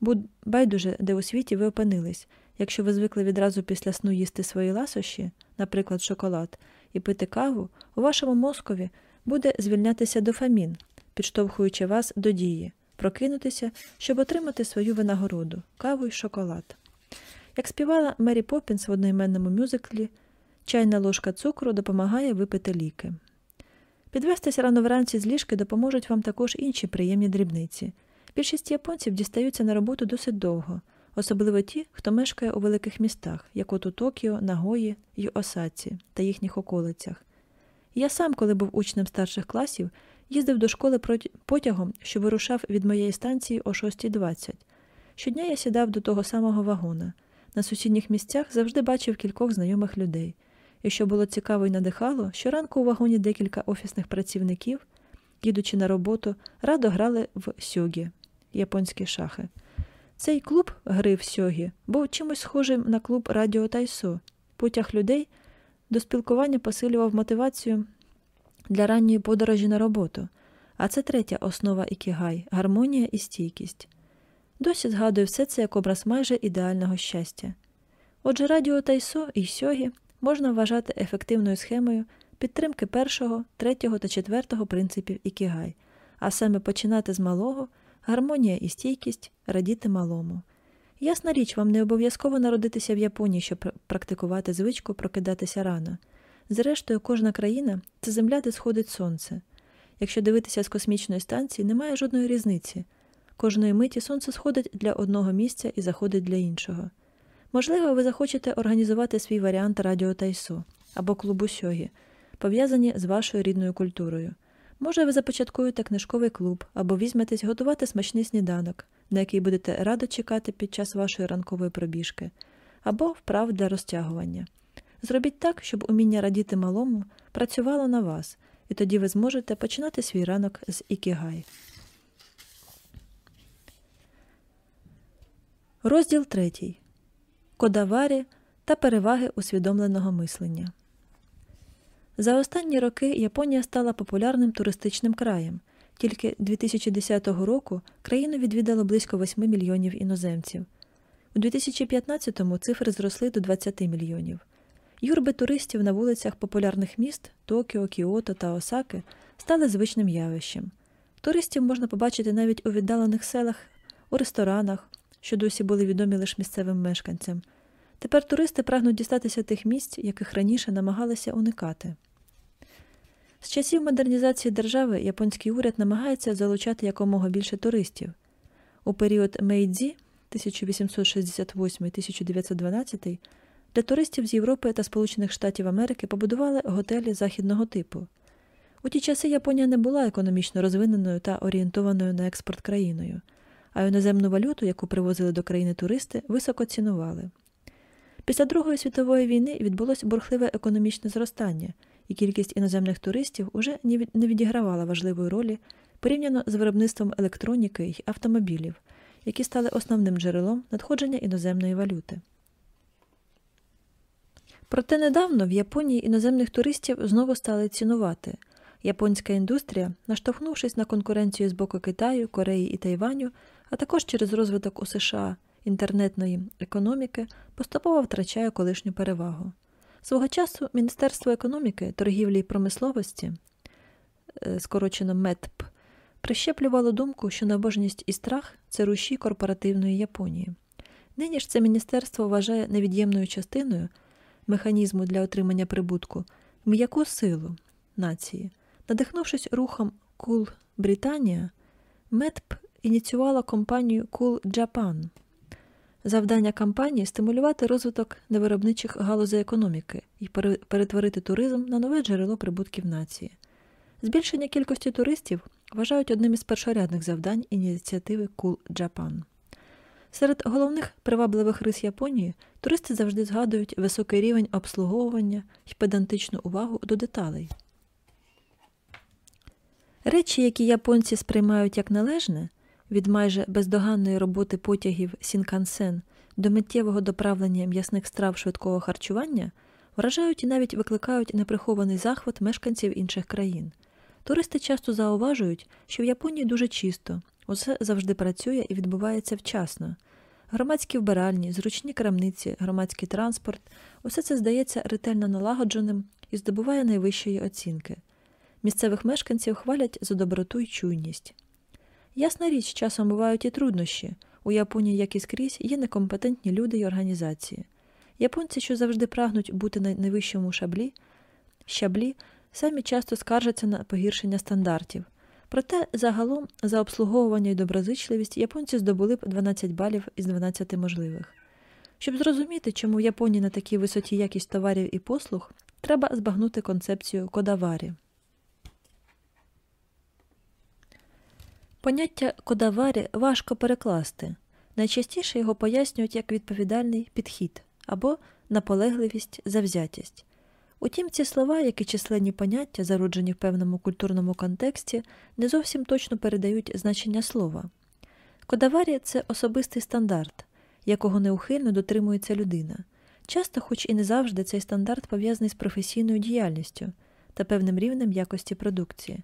Будь байдуже, де у світі ви опинились, якщо ви звикли відразу після сну їсти свої ласощі, наприклад, шоколад, і пити каву, у вашому мозкові буде звільнятися дофамін, підштовхуючи вас до дії, прокинутися, щоб отримати свою винагороду каву й шоколад. Як співала Мері Поппінс в одноіменному мюзиклі, чайна ложка цукру допомагає випити ліки. Підвестись рано вранці з ліжки допоможуть вам також інші приємні дрібниці. Більшість японців дістаються на роботу досить довго, особливо ті, хто мешкає у великих містах, як от у Токіо, Нагої й Осаці та їхніх околицях. Я сам, коли був учнем старших класів, їздив до школи потягом, що вирушав від моєї станції о 6.20. Щодня я сідав до того самого вагона. На сусідніх місцях завжди бачив кількох знайомих людей. І що було цікаво і надихало, щоранку у вагоні декілька офісних працівників, їдучи на роботу, радо грали в сьогі японські шахи. Цей клуб гри в сьогі був чимось схожим на клуб Радіо Тайсо. Потяг людей до спілкування посилював мотивацію для ранньої подорожі на роботу, а це третя основа ікігай гармонія і стійкість. Досі згадую все це як образ майже ідеального щастя. Отже, радіо Тайсо і сьогі можна вважати ефективною схемою підтримки першого, третього та четвертого принципів ікігай, а саме починати з малого, гармонія і стійкість радіти малому. Ясна річ, вам не обов'язково народитися в Японії, щоб практикувати звичку прокидатися рано. Зрештою, кожна країна це земля, де сходить сонце. Якщо дивитися з космічної станції, немає жодної різниці. Кожної миті сонце сходить для одного місця і заходить для іншого. Можливо, ви захочете організувати свій варіант радіо Тайсо або клубу сьогі, пов'язані з вашою рідною культурою. Може, ви започаткуєте книжковий клуб або візьметесь готувати смачний сніданок, на який будете радо чекати під час вашої ранкової пробіжки, або вправ для розтягування. Зробіть так, щоб уміння радіти малому працювало на вас, і тоді ви зможете починати свій ранок з ікігай. Розділ третій. кодаварі та переваги усвідомленого мислення. За останні роки Японія стала популярним туристичним краєм. Тільки 2010 року країну відвідало близько 8 мільйонів іноземців. У 2015-му цифри зросли до 20 мільйонів. Юрби туристів на вулицях популярних міст Токіо, Кіото та Осаки стали звичним явищем. Туристів можна побачити навіть у віддалених селах, у ресторанах, що досі були відомі лише місцевим мешканцям. Тепер туристи прагнуть дістатися тих місць, яких раніше намагалися уникати. З часів модернізації держави японський уряд намагається залучати якомога більше туристів. У період Мейдзі 1868-1912 для туристів з Європи та Сполучених Штатів Америки побудували готелі західного типу. У ті часи Японія не була економічно розвиненою та орієнтованою на експорт країною, а іноземну валюту, яку привозили до країни туристи, високо цінували. Після Другої світової війни відбулося бурхливе економічне зростання, і кількість іноземних туристів уже не відігравала важливої ролі порівняно з виробництвом електроніки й автомобілів, які стали основним джерелом надходження іноземної валюти. Проте недавно в Японії іноземних туристів знову стали цінувати. Японська індустрія, наштовхнувшись на конкуренцію з боку Китаю, Кореї і Тайваню, а також через розвиток у США інтернетної економіки, поступово втрачає колишню перевагу. Свого часу Міністерство економіки, торгівлі і промисловості, е, скорочено МЕТП, прищеплювало думку, що набожність і страх це руші корпоративної Японії. Нині ж це міністерство вважає невід'ємною частиною механізму для отримання прибутку м'яку силу нації. Надихнувшись рухом Кул Британія, МЕТП ініціювала компанію Cool Japan. Завдання кампанії стимулювати розвиток невиробничих галузей економіки і перетворити туризм на нове джерело прибутків нації. Збільшення кількості туристів вважають одним із першорядних завдань ініціативи Cool Japan. Серед головних привабливих рис Японії туристи завжди згадують високий рівень обслуговування і педантичну увагу до деталей. Речі, які японці сприймають як належне, від майже бездоганної роботи потягів Сінкансен до миттєвого доправлення м'ясних страв швидкого харчування, вражають і навіть викликають неприхований захват мешканців інших країн. Туристи часто зауважують, що в Японії дуже чисто, усе завжди працює і відбувається вчасно. Громадські вбиральні, зручні крамниці, громадський транспорт усе це здається ретельно налагодженим і здобуває найвищої оцінки. Місцевих мешканців хвалять за доброту й чуйність. Ясна річ, часом бувають і труднощі. У Японії, як і скрізь, є некомпетентні люди й організації. Японці, що завжди прагнуть бути на найвищому шаблі, щаблі, самі часто скаржаться на погіршення стандартів. Проте загалом за обслуговування і доброзичливість японці здобули б 12 балів із 12 можливих. Щоб зрозуміти, чому в Японії на такій висоті якість товарів і послуг, треба збагнути концепцію кодаварі. Поняття кодаварі важко перекласти. Найчастіше його пояснюють як відповідальний підхід або наполегливість, завзятість. Утім, ці слова, як і численні поняття, зароджені в певному культурному контексті, не зовсім точно передають значення слова. Кодаварі це особистий стандарт, якого неухильно дотримується людина. Часто, хоч і не завжди, цей стандарт пов'язаний з професійною діяльністю та певним рівнем якості продукції.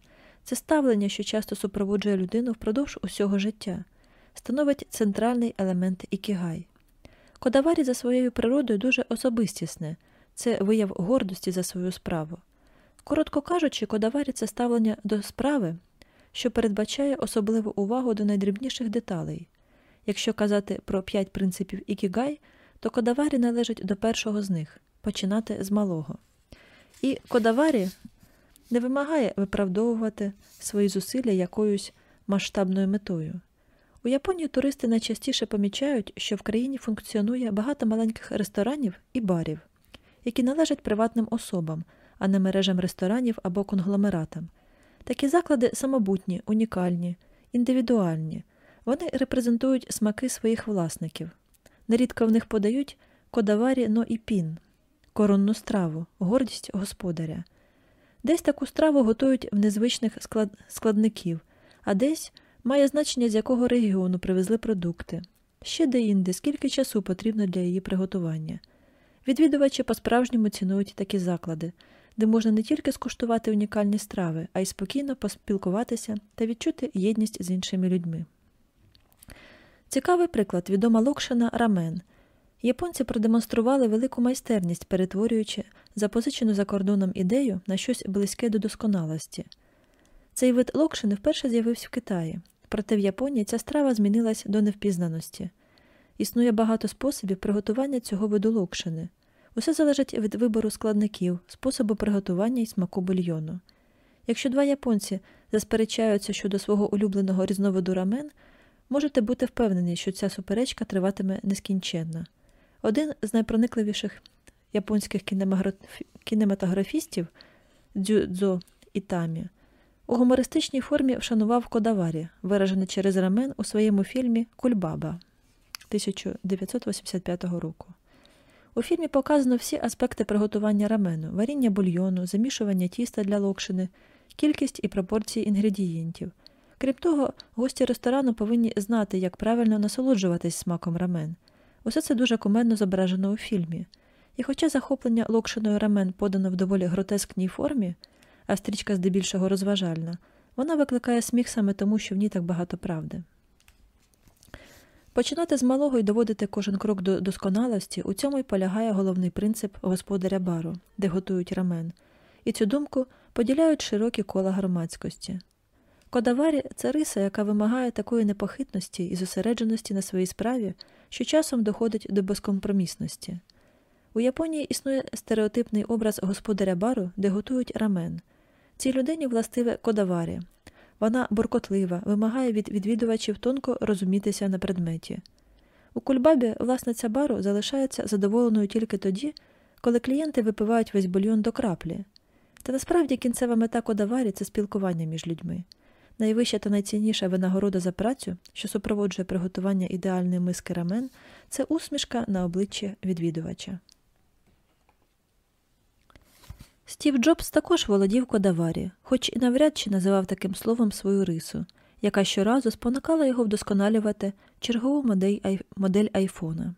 Це ставлення, що часто супроводжує людину впродовж усього життя, становить центральний елемент ікігай. Кодаварі за своєю природою дуже особистісне, це вияв гордості за свою справу. Коротко кажучи, кодаварі це ставлення до справи, що передбачає особливу увагу до найдрібніших деталей. Якщо казати про п'ять принципів ікігай, то кодаварі належать до першого з них починати з малого. І кодаварі не вимагає виправдовувати свої зусилля якоюсь масштабною метою. У Японії туристи найчастіше помічають, що в країні функціонує багато маленьких ресторанів і барів, які належать приватним особам, а не мережам ресторанів або конгломератам. Такі заклади самобутні, унікальні, індивідуальні. Вони репрезентують смаки своїх власників. Нерідко в них подають кодаварі но і пін, коронну страву, гордість господаря. Десь таку страву готують в незвичних склад... складників, а десь має значення, з якого регіону привезли продукти. ще деінде, скільки часу потрібно для її приготування. Відвідувачі по-справжньому цінують такі заклади, де можна не тільки скуштувати унікальні страви, а й спокійно поспілкуватися та відчути єдність з іншими людьми. Цікавий приклад відома локшина рамен. Японці продемонстрували велику майстерність, перетворюючи запозичену за кордоном ідею на щось близьке до досконалості. Цей вид локшини вперше з'явився в Китаї, проте в Японії ця страва змінилась до невпізнаності. Існує багато способів приготування цього виду локшини. Усе залежить від вибору складників, способу приготування і смаку бульйону. Якщо два японці засперечаються щодо свого улюбленого різновиду рамен, можете бути впевнені, що ця суперечка триватиме нескінченно. Один з найпроникливіших японських кінематографістів Дзюдзо Ітамі у гумористичній формі вшанував Кодаварі, виражений через рамен у своєму фільмі Кульбаба 1985 року. У фільмі показано всі аспекти приготування рамену, варіння бульйону, замішування тіста для локшини, кількість і пропорції інгредієнтів. Крім того, гості ресторану повинні знати, як правильно насолоджуватись смаком рамен. Усе це дуже кумедно зображено у фільмі. І хоча захоплення локшиною рамен подано в доволі гротескній формі, а стрічка здебільшого розважальна, вона викликає сміх саме тому, що в ній так багато правди. Починати з малого і доводити кожен крок до досконалості у цьому й полягає головний принцип господаря бару, де готують рамен, і цю думку поділяють широкі кола громадськості. Кодаварі це риса, яка вимагає такої непохитності і зосередженості на своїй справі, що часом доходить до безкомпромісності. У Японії існує стереотипний образ господаря бару, де готують рамен. Цій людині властиве кодаварі. Вона буркотлива, вимагає від відвідувачів тонко розумітися на предметі. У кульбабі власниця бару залишається задоволеною тільки тоді, коли клієнти випивають весь бульйон до краплі. Та насправді кінцева мета кодаварі це спілкування між людьми. Найвища та найцінніша винагорода за працю, що супроводжує приготування ідеальної миски рамен, це усмішка на обличчі відвідувача. Стів Джобс також володів кодаварі, хоч і навряд чи називав таким словом свою рису, яка щоразу спонукала його вдосконалювати чергову модель, айфона.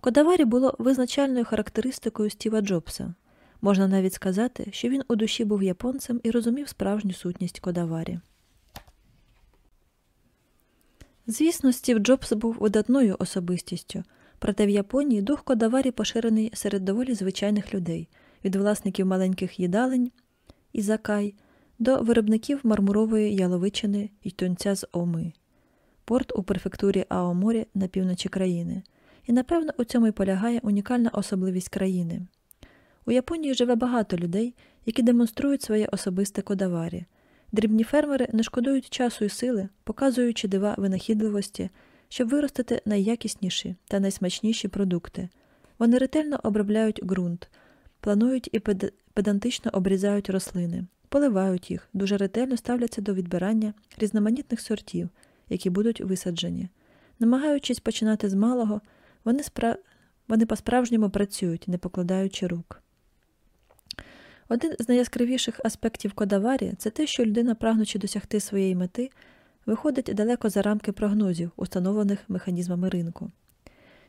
Кодаварі було визначальною характеристикою Стіва Джобса. Можна навіть сказати, що він у душі був японцем і розумів справжню сутність кодаварі. Звісно, Стів Джобс був видатною особистістю, проте в Японії дух кодаварі поширений серед доволі звичайних людей від власників маленьких їдалень і закай до виробників мармурової яловичини й тунця з Оми, порт у префектурі Аоморі на півночі країни. І, напевно, у цьому й полягає унікальна особливість країни. У Японії живе багато людей, які демонструють своє особисте кодаварі. Дрібні фермери не шкодують часу і сили, показуючи дива винахідливості, щоб виростити найякісніші та найсмачніші продукти. Вони ретельно обробляють ґрунт, планують і педантично обрізають рослини, поливають їх, дуже ретельно ставляться до відбирання різноманітних сортів, які будуть висаджені. Намагаючись починати з малого, вони, спра... вони по-справжньому працюють, не покладаючи рук. Один з найяскравіших аспектів кодаварі це те, що людина, прагнучи досягти своєї мети, виходить далеко за рамки прогнозів, установлених механізмами ринку.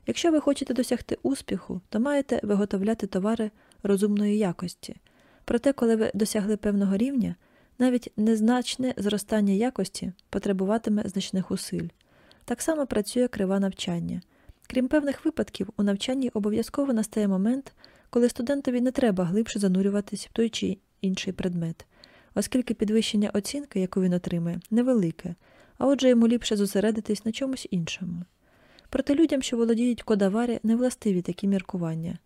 Якщо ви хочете досягти успіху, то маєте виготовляти товари розумної якості. Проте, коли ви досягли певного рівня, навіть незначне зростання якості потребуватиме значних усиль. Так само працює крива навчання. Крім певних випадків, у навчанні обов'язково настає момент, коли студентові не треба глибше занурюватись в той чи інший предмет, оскільки підвищення оцінки, яку він отримає, невелике, а отже йому ліпше зосередитись на чомусь іншому. Проте людям, що володіють кодаварі, не властиві такі міркування.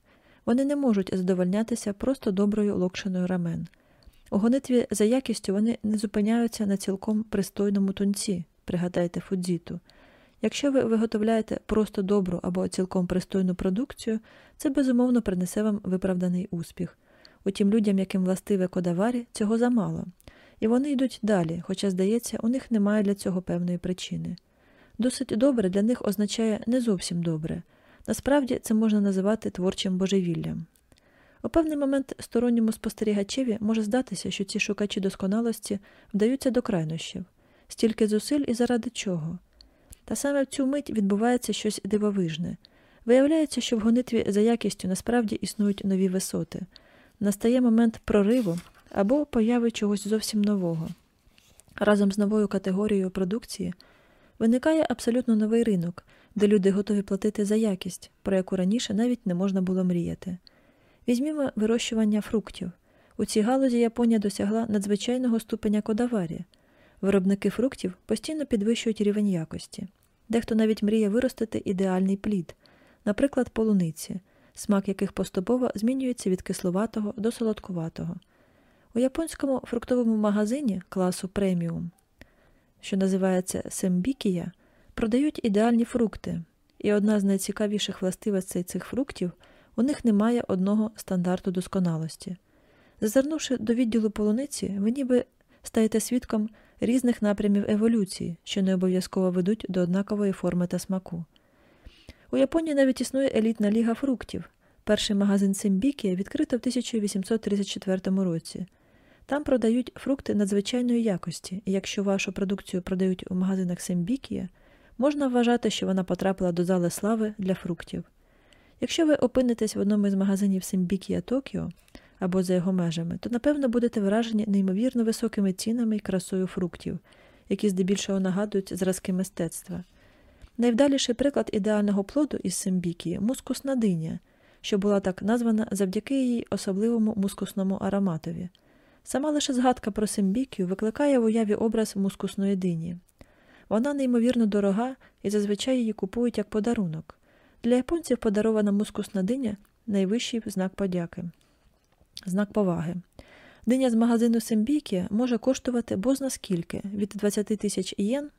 Вони не можуть задовольнятися просто доброю локшиною рамен. У гонитві за якістю вони не зупиняються на цілком пристойному тунці, пригадайте Фудзіту. Якщо ви виготовляєте просто добру або цілком пристойну продукцію, це безумовно принесе вам виправданий успіх. Утім, людям, яким властиве кодаварі, цього замало, і вони йдуть далі, хоча, здається, у них немає для цього певної причини. Досить добре для них означає не зовсім добре. Насправді це можна називати творчим божевіллям. У певний момент сторонньому спостерігачеві може здатися, що ці шукачі досконалості вдаються до крайнощів, стільки зусиль і заради чого. Та саме в цю мить відбувається щось дивовижне. Виявляється, що в гонитві за якістю насправді існують нові висоти. Настає момент прориву або появи чогось зовсім нового. Разом з новою категорією продукції виникає абсолютно новий ринок, де люди готові платити за якість, про яку раніше навіть не можна було мріяти. Візьмімо вирощування фруктів. У цій галузі Японія досягла надзвичайного ступеня кодаварі. Виробники фруктів постійно підвищують рівень якості. Дехто навіть мріє виростити ідеальний плід, наприклад, полуниці, смак яких поступово змінюється від кисловатого до солодкуватого. У японському фруктовому магазині класу преміум, що називається Сембікія, продають ідеальні фрукти, і одна з найцікавіших властивостей цих фруктів у них немає одного стандарту досконалості. Зазирнувши до відділу полуниці, ви ніби стаєте свідком різних напрямів еволюції, що не обов'язково ведуть до однакової форми та смаку. У Японії навіть існує елітна ліга фруктів. Перший магазин Симбікія відкрито в 1834 році. Там продають фрукти надзвичайної якості, і якщо вашу продукцію продають у магазинах Симбікія, можна вважати, що вона потрапила до зали слави для фруктів. Якщо ви опинитесь в одному із магазинів Симбікія Токіо або за його межами, то напевно будете вражені неймовірно високими цінами і красою фруктів, які здебільшого нагадують зразки мистецтва. Найвдаліший приклад ідеального плоду із Симбікії мускусна диня, що була так названа завдяки її особливому мускусному ароматові. Сама лише згадка про Симбікію викликає в уяві образ мускусної дині. Вона неймовірно дорога і зазвичай її купують як подарунок. Для японців подарована мускусна диня найвищий знак подяки, знак поваги. Диня з магазину Симбікія може коштувати бозна скільки від 20 тисяч єн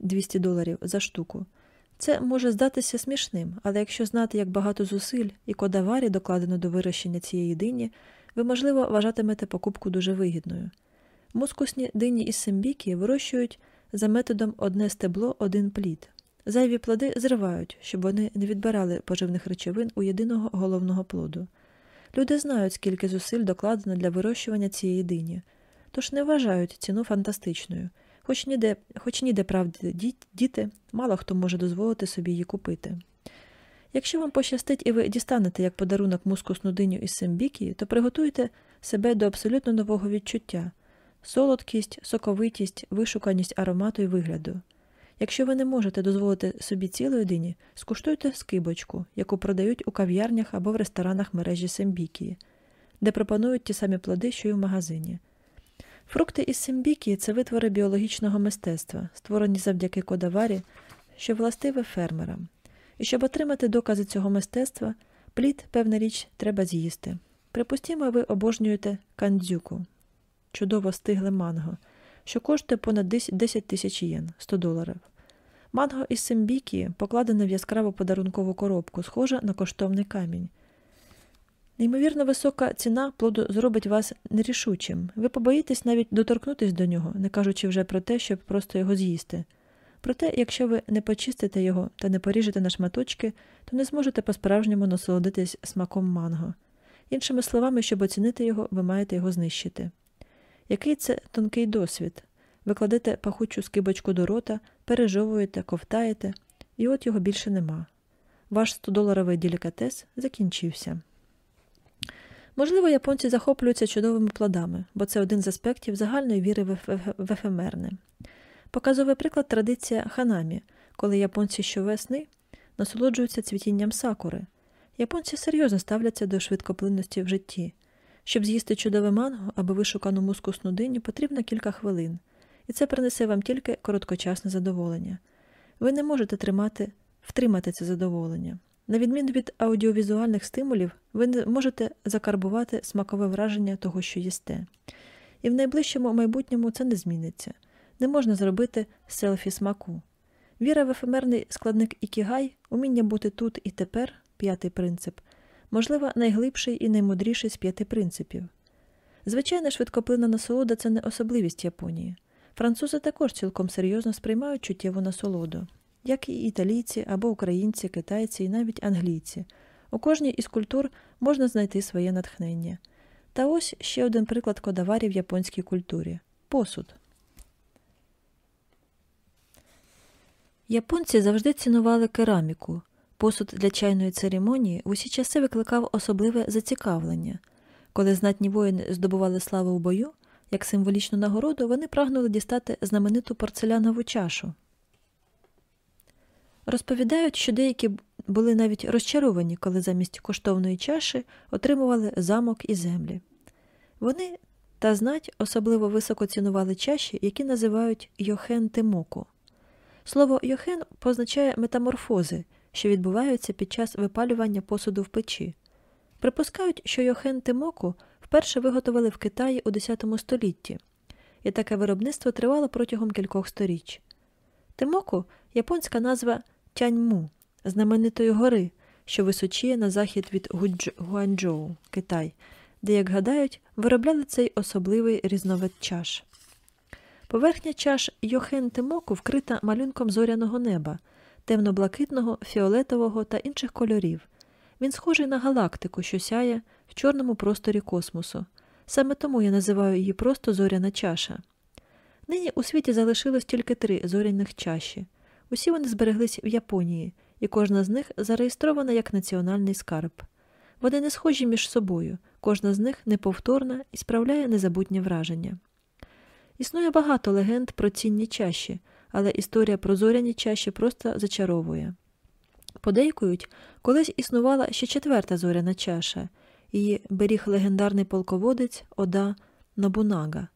200 доларів за штуку. Це може здатися смішним, але якщо знати, як багато зусиль і кодаварі докладено до вирощення цієї дині, ви, можливо, вважатимете покупку дуже вигідною. Мускусні дині із Симбікі вирощують за методом одне стебло, один плід. Зайві плоди зривають, щоб вони не відбирали поживних речовин у єдиного головного плоду. Люди знають, скільки зусиль докладено для вирощування цієї дині, тож не вважають ціну фантастичною, хоч ніде, хоч ніде правди діти, мало хто може дозволити собі її купити. Якщо вам пощастить і ви дістанете як подарунок мускусну диню із Сембікі, то приготуйте себе до абсолютно нового відчуття солодкість, соковитість, вишуканість аромату і вигляду. Якщо ви не можете дозволити собі цілої дині, скуштуйте скибочку, яку продають у кав'ярнях або в ресторанах мережі Сембікії, де пропонують ті самі плоди, що й у магазині. Фрукти із Сембікії це витвори біологічного мистецтва, створені завдяки кодаварі, що властиве фермерам. І щоб отримати докази цього мистецтва, плід, певна річ, треба з'їсти. Припустімо, ви обожнюєте кандзюку, чудово стигле манго, що коштує понад 10 тисяч єн 100 доларів. Манго із Сембікі покладене в яскраву подарункову коробку, схоже на коштовний камінь. Неймовірно висока ціна плоду зробить вас нерішучим. Ви побоїтесь навіть доторкнутись до нього, не кажучи вже про те, щоб просто його з'їсти. Проте, якщо ви не почистите його та не поріжете на шматочки, то не зможете по-справжньому насолодитись смаком манго. Іншими словами, щоб оцінити його, ви маєте його знищити. Який це тонкий досвід? Ви кладете пахучу скибочку до рота, пережовуєте, ковтаєте, і от його більше нема. Ваш 100-доларовий делікатес закінчився. Можливо, японці захоплюються чудовими плодами, бо це один з аспектів загальної віри в ефемерне. Показовий приклад традиція ханамі, коли японці щовесни насолоджуються цвітінням сакури. Японці серйозно ставляться до швидкоплинності в житті. Щоб з'їсти чудове манго або вишукану мускусну диню, потрібно кілька хвилин, і це принесе вам тільки короткочасне задоволення. Ви не можете тримати, втримати це задоволення. На відміну від аудіовізуальних стимулів, ви не можете закарбувати смакове враження того, що їсте. І в найближчому майбутньому це не зміниться не можна зробити селфі смаку. Віра в ефемерний складник ікігай, уміння бути тут і тепер п'ятий принцип, можливо, найглибший і наймудріший з п'яти принципів. Звичайна швидкоплинна насолода це не особливість Японії. Французи також цілком серйозно сприймають чуттєву насолоду, як і італійці або українці, китайці і навіть англійці. У кожній із культур можна знайти своє натхнення. Та ось ще один приклад кодаварів в японській культурі посуд. Японці завжди цінували кераміку. Посуд для чайної церемонії в усі часи викликав особливе зацікавлення. Коли знатні воїни здобували славу у бою, як символічну нагороду, вони прагнули дістати знамениту порцелянову чашу. Розповідають, що деякі були навіть розчаровані, коли замість коштовної чаші отримували замок і землі. Вони та знать особливо високо цінували чаші, які називають йохен тимоку. Слово йохен позначає метаморфози, що відбуваються під час випалювання посуду в печі. Припускають, що йохен тимоку вперше виготовили в Китаї у X столітті, і таке виробництво тривало протягом кількох сторіч. Тимоку японська назва Тяньму, знаменитої гори, що височіє на захід від Гуанчжоу, Китай, де, як гадають, виробляли цей особливий різновид чаш. Поверхня чаш Йохен Тимоку вкрита малюнком зоряного неба, темно-блакитного, фіолетового та інших кольорів. Він схожий на галактику, що сяє в чорному просторі космосу. Саме тому я називаю її просто зоряна чаша. Нині у світі залишилось тільки три зоряних чаші. Усі вони збереглись в Японії, і кожна з них зареєстрована як національний скарб. Вони не схожі між собою, кожна з них неповторна і справляє незабутнє враження. Існує багато легенд про цінні чаші, але історія про зоряні чаші просто зачаровує. Подейкують, колись існувала ще четверта зоряна чаша, її беріг легендарний полководець Ода Нобунага.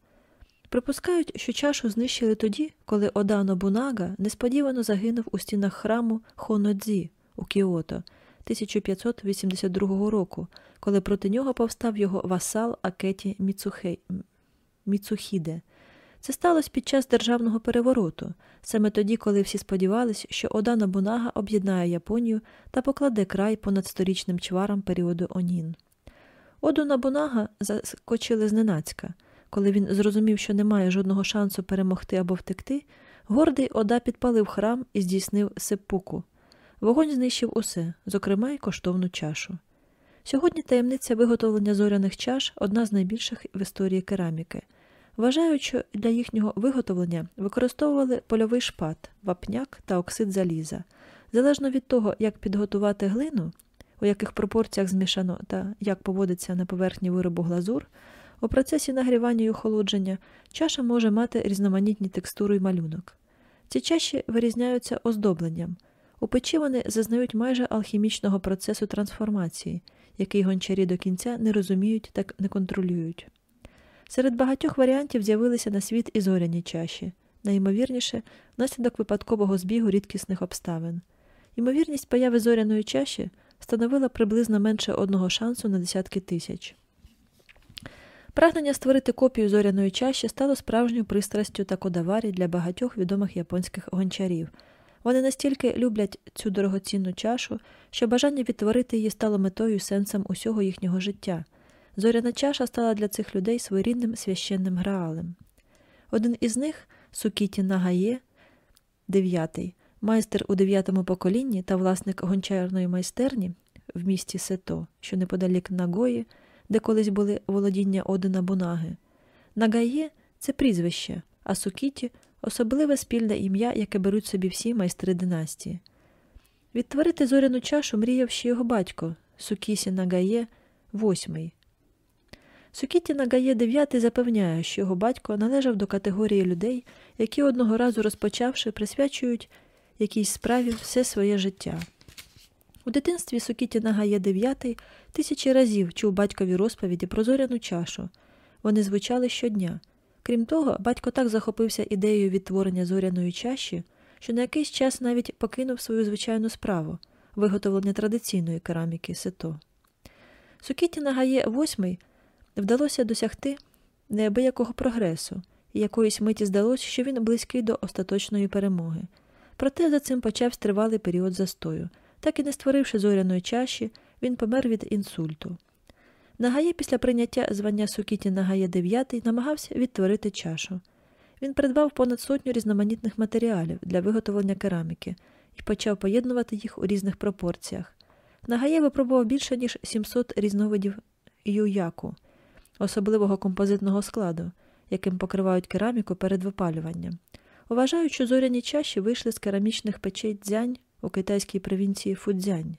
Припускають, що чашу знищили тоді, коли Ода Нобунага несподівано загинув у стінах храму Хонодзі у Кіото 1582 року, коли проти нього повстав його васал Акеті Міцухей... Міцухіде. Це сталося під час державного перевороту, саме тоді, коли всі сподівалися, що Ода Нобунага об'єднає Японію та покладе край понад сторічним чварам періоду Онін. Оду Набунага заскочили зненацька. Коли він зрозумів, що немає жодного шансу перемогти або втекти, гордий Ода підпалив храм і здійснив сеппуку. Вогонь знищив усе, зокрема й коштовну чашу. Сьогодні таємниця виготовлення зоряних чаш одна з найбільших в історії кераміки. Вважають, що для їхнього виготовлення використовували польовий шпат, вапняк та оксид заліза. Залежно від того, як підготувати глину, у яких пропорціях змішано та як поводиться на поверхні виробу глазур, у процесі нагрівання і охолодження чаша може мати різноманітні текстури й малюнок. Ці чаші вирізняються оздобленням. У печі вони зазнають майже алхімічного процесу трансформації, який гончарі до кінця не розуміють та не контролюють. Серед багатьох варіантів з'явилися на світ і зоряні чаші, найімовірніше, внаслідок випадкового збігу рідкісних обставин. Ймовірність появи зоряної чаші становила приблизно менше одного шансу на десятки тисяч. Прагнення створити копію зоряної чаші стало справжньою пристрастю та кодаварі для багатьох відомих японських гончарів. Вони настільки люблять цю дорогоцінну чашу, що бажання відтворити її стало метою і сенсом усього їхнього життя. Зоряна чаша стала для цих людей своєрідним священним граалем. Один із них, Сукіті Нагає, дев'ятий, майстер у дев'ятому поколінні та власник гончарної майстерні в місті Сето, що неподалік Нагої, де колись були володіння Одина Бунаги. Нагає це прізвище, а Сукіті особливе спільне ім'я, яке беруть собі всі майстри династії. Відтворити зоряну чашу мріяв ще його батько Сукісі Нагає, восьмий. Сукіті Нагає дев'ятий запевняє, що його батько належав до категорії людей, які одного разу розпочавши, присвячують якійсь справі все своє життя. У дитинстві Сукіті Нагає дев'ятий тисячі разів чув батькові розповіді про зоряну чашу. Вони звучали щодня. Крім того, батько так захопився ідеєю відтворення зоряної чаші, що на якийсь час навіть покинув свою звичайну справу виготовлення традиційної кераміки сето. Сукіті Нагає восьмий вдалося досягти неабиякого прогресу, і якоїсь миті здалося, що він близький до остаточної перемоги. Проте за цим почав тривалий період застою. Так і не створивши зоряної чаші, він помер від інсульту. Нагає після прийняття звання Сукіті Нагає 9 намагався відтворити чашу. Він придбав понад сотню різноманітних матеріалів для виготовлення кераміки і почав поєднувати їх у різних пропорціях. Нагає випробував більше ніж 700 різновидів юяку, особливого композитного складу, яким покривають кераміку перед випалюванням. Вважають, що зоряні чаші вийшли з керамічних печей дзянь у китайській провінції Фудзянь.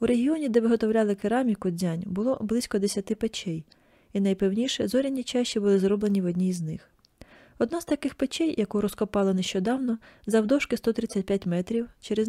У регіоні, де виготовляли кераміку дзянь, було близько 10 печей, і найпевніше зоряні чаші були зроблені в одній з них. Одна з таких печей, яку розкопали нещодавно, завдовжки 135 метрів, через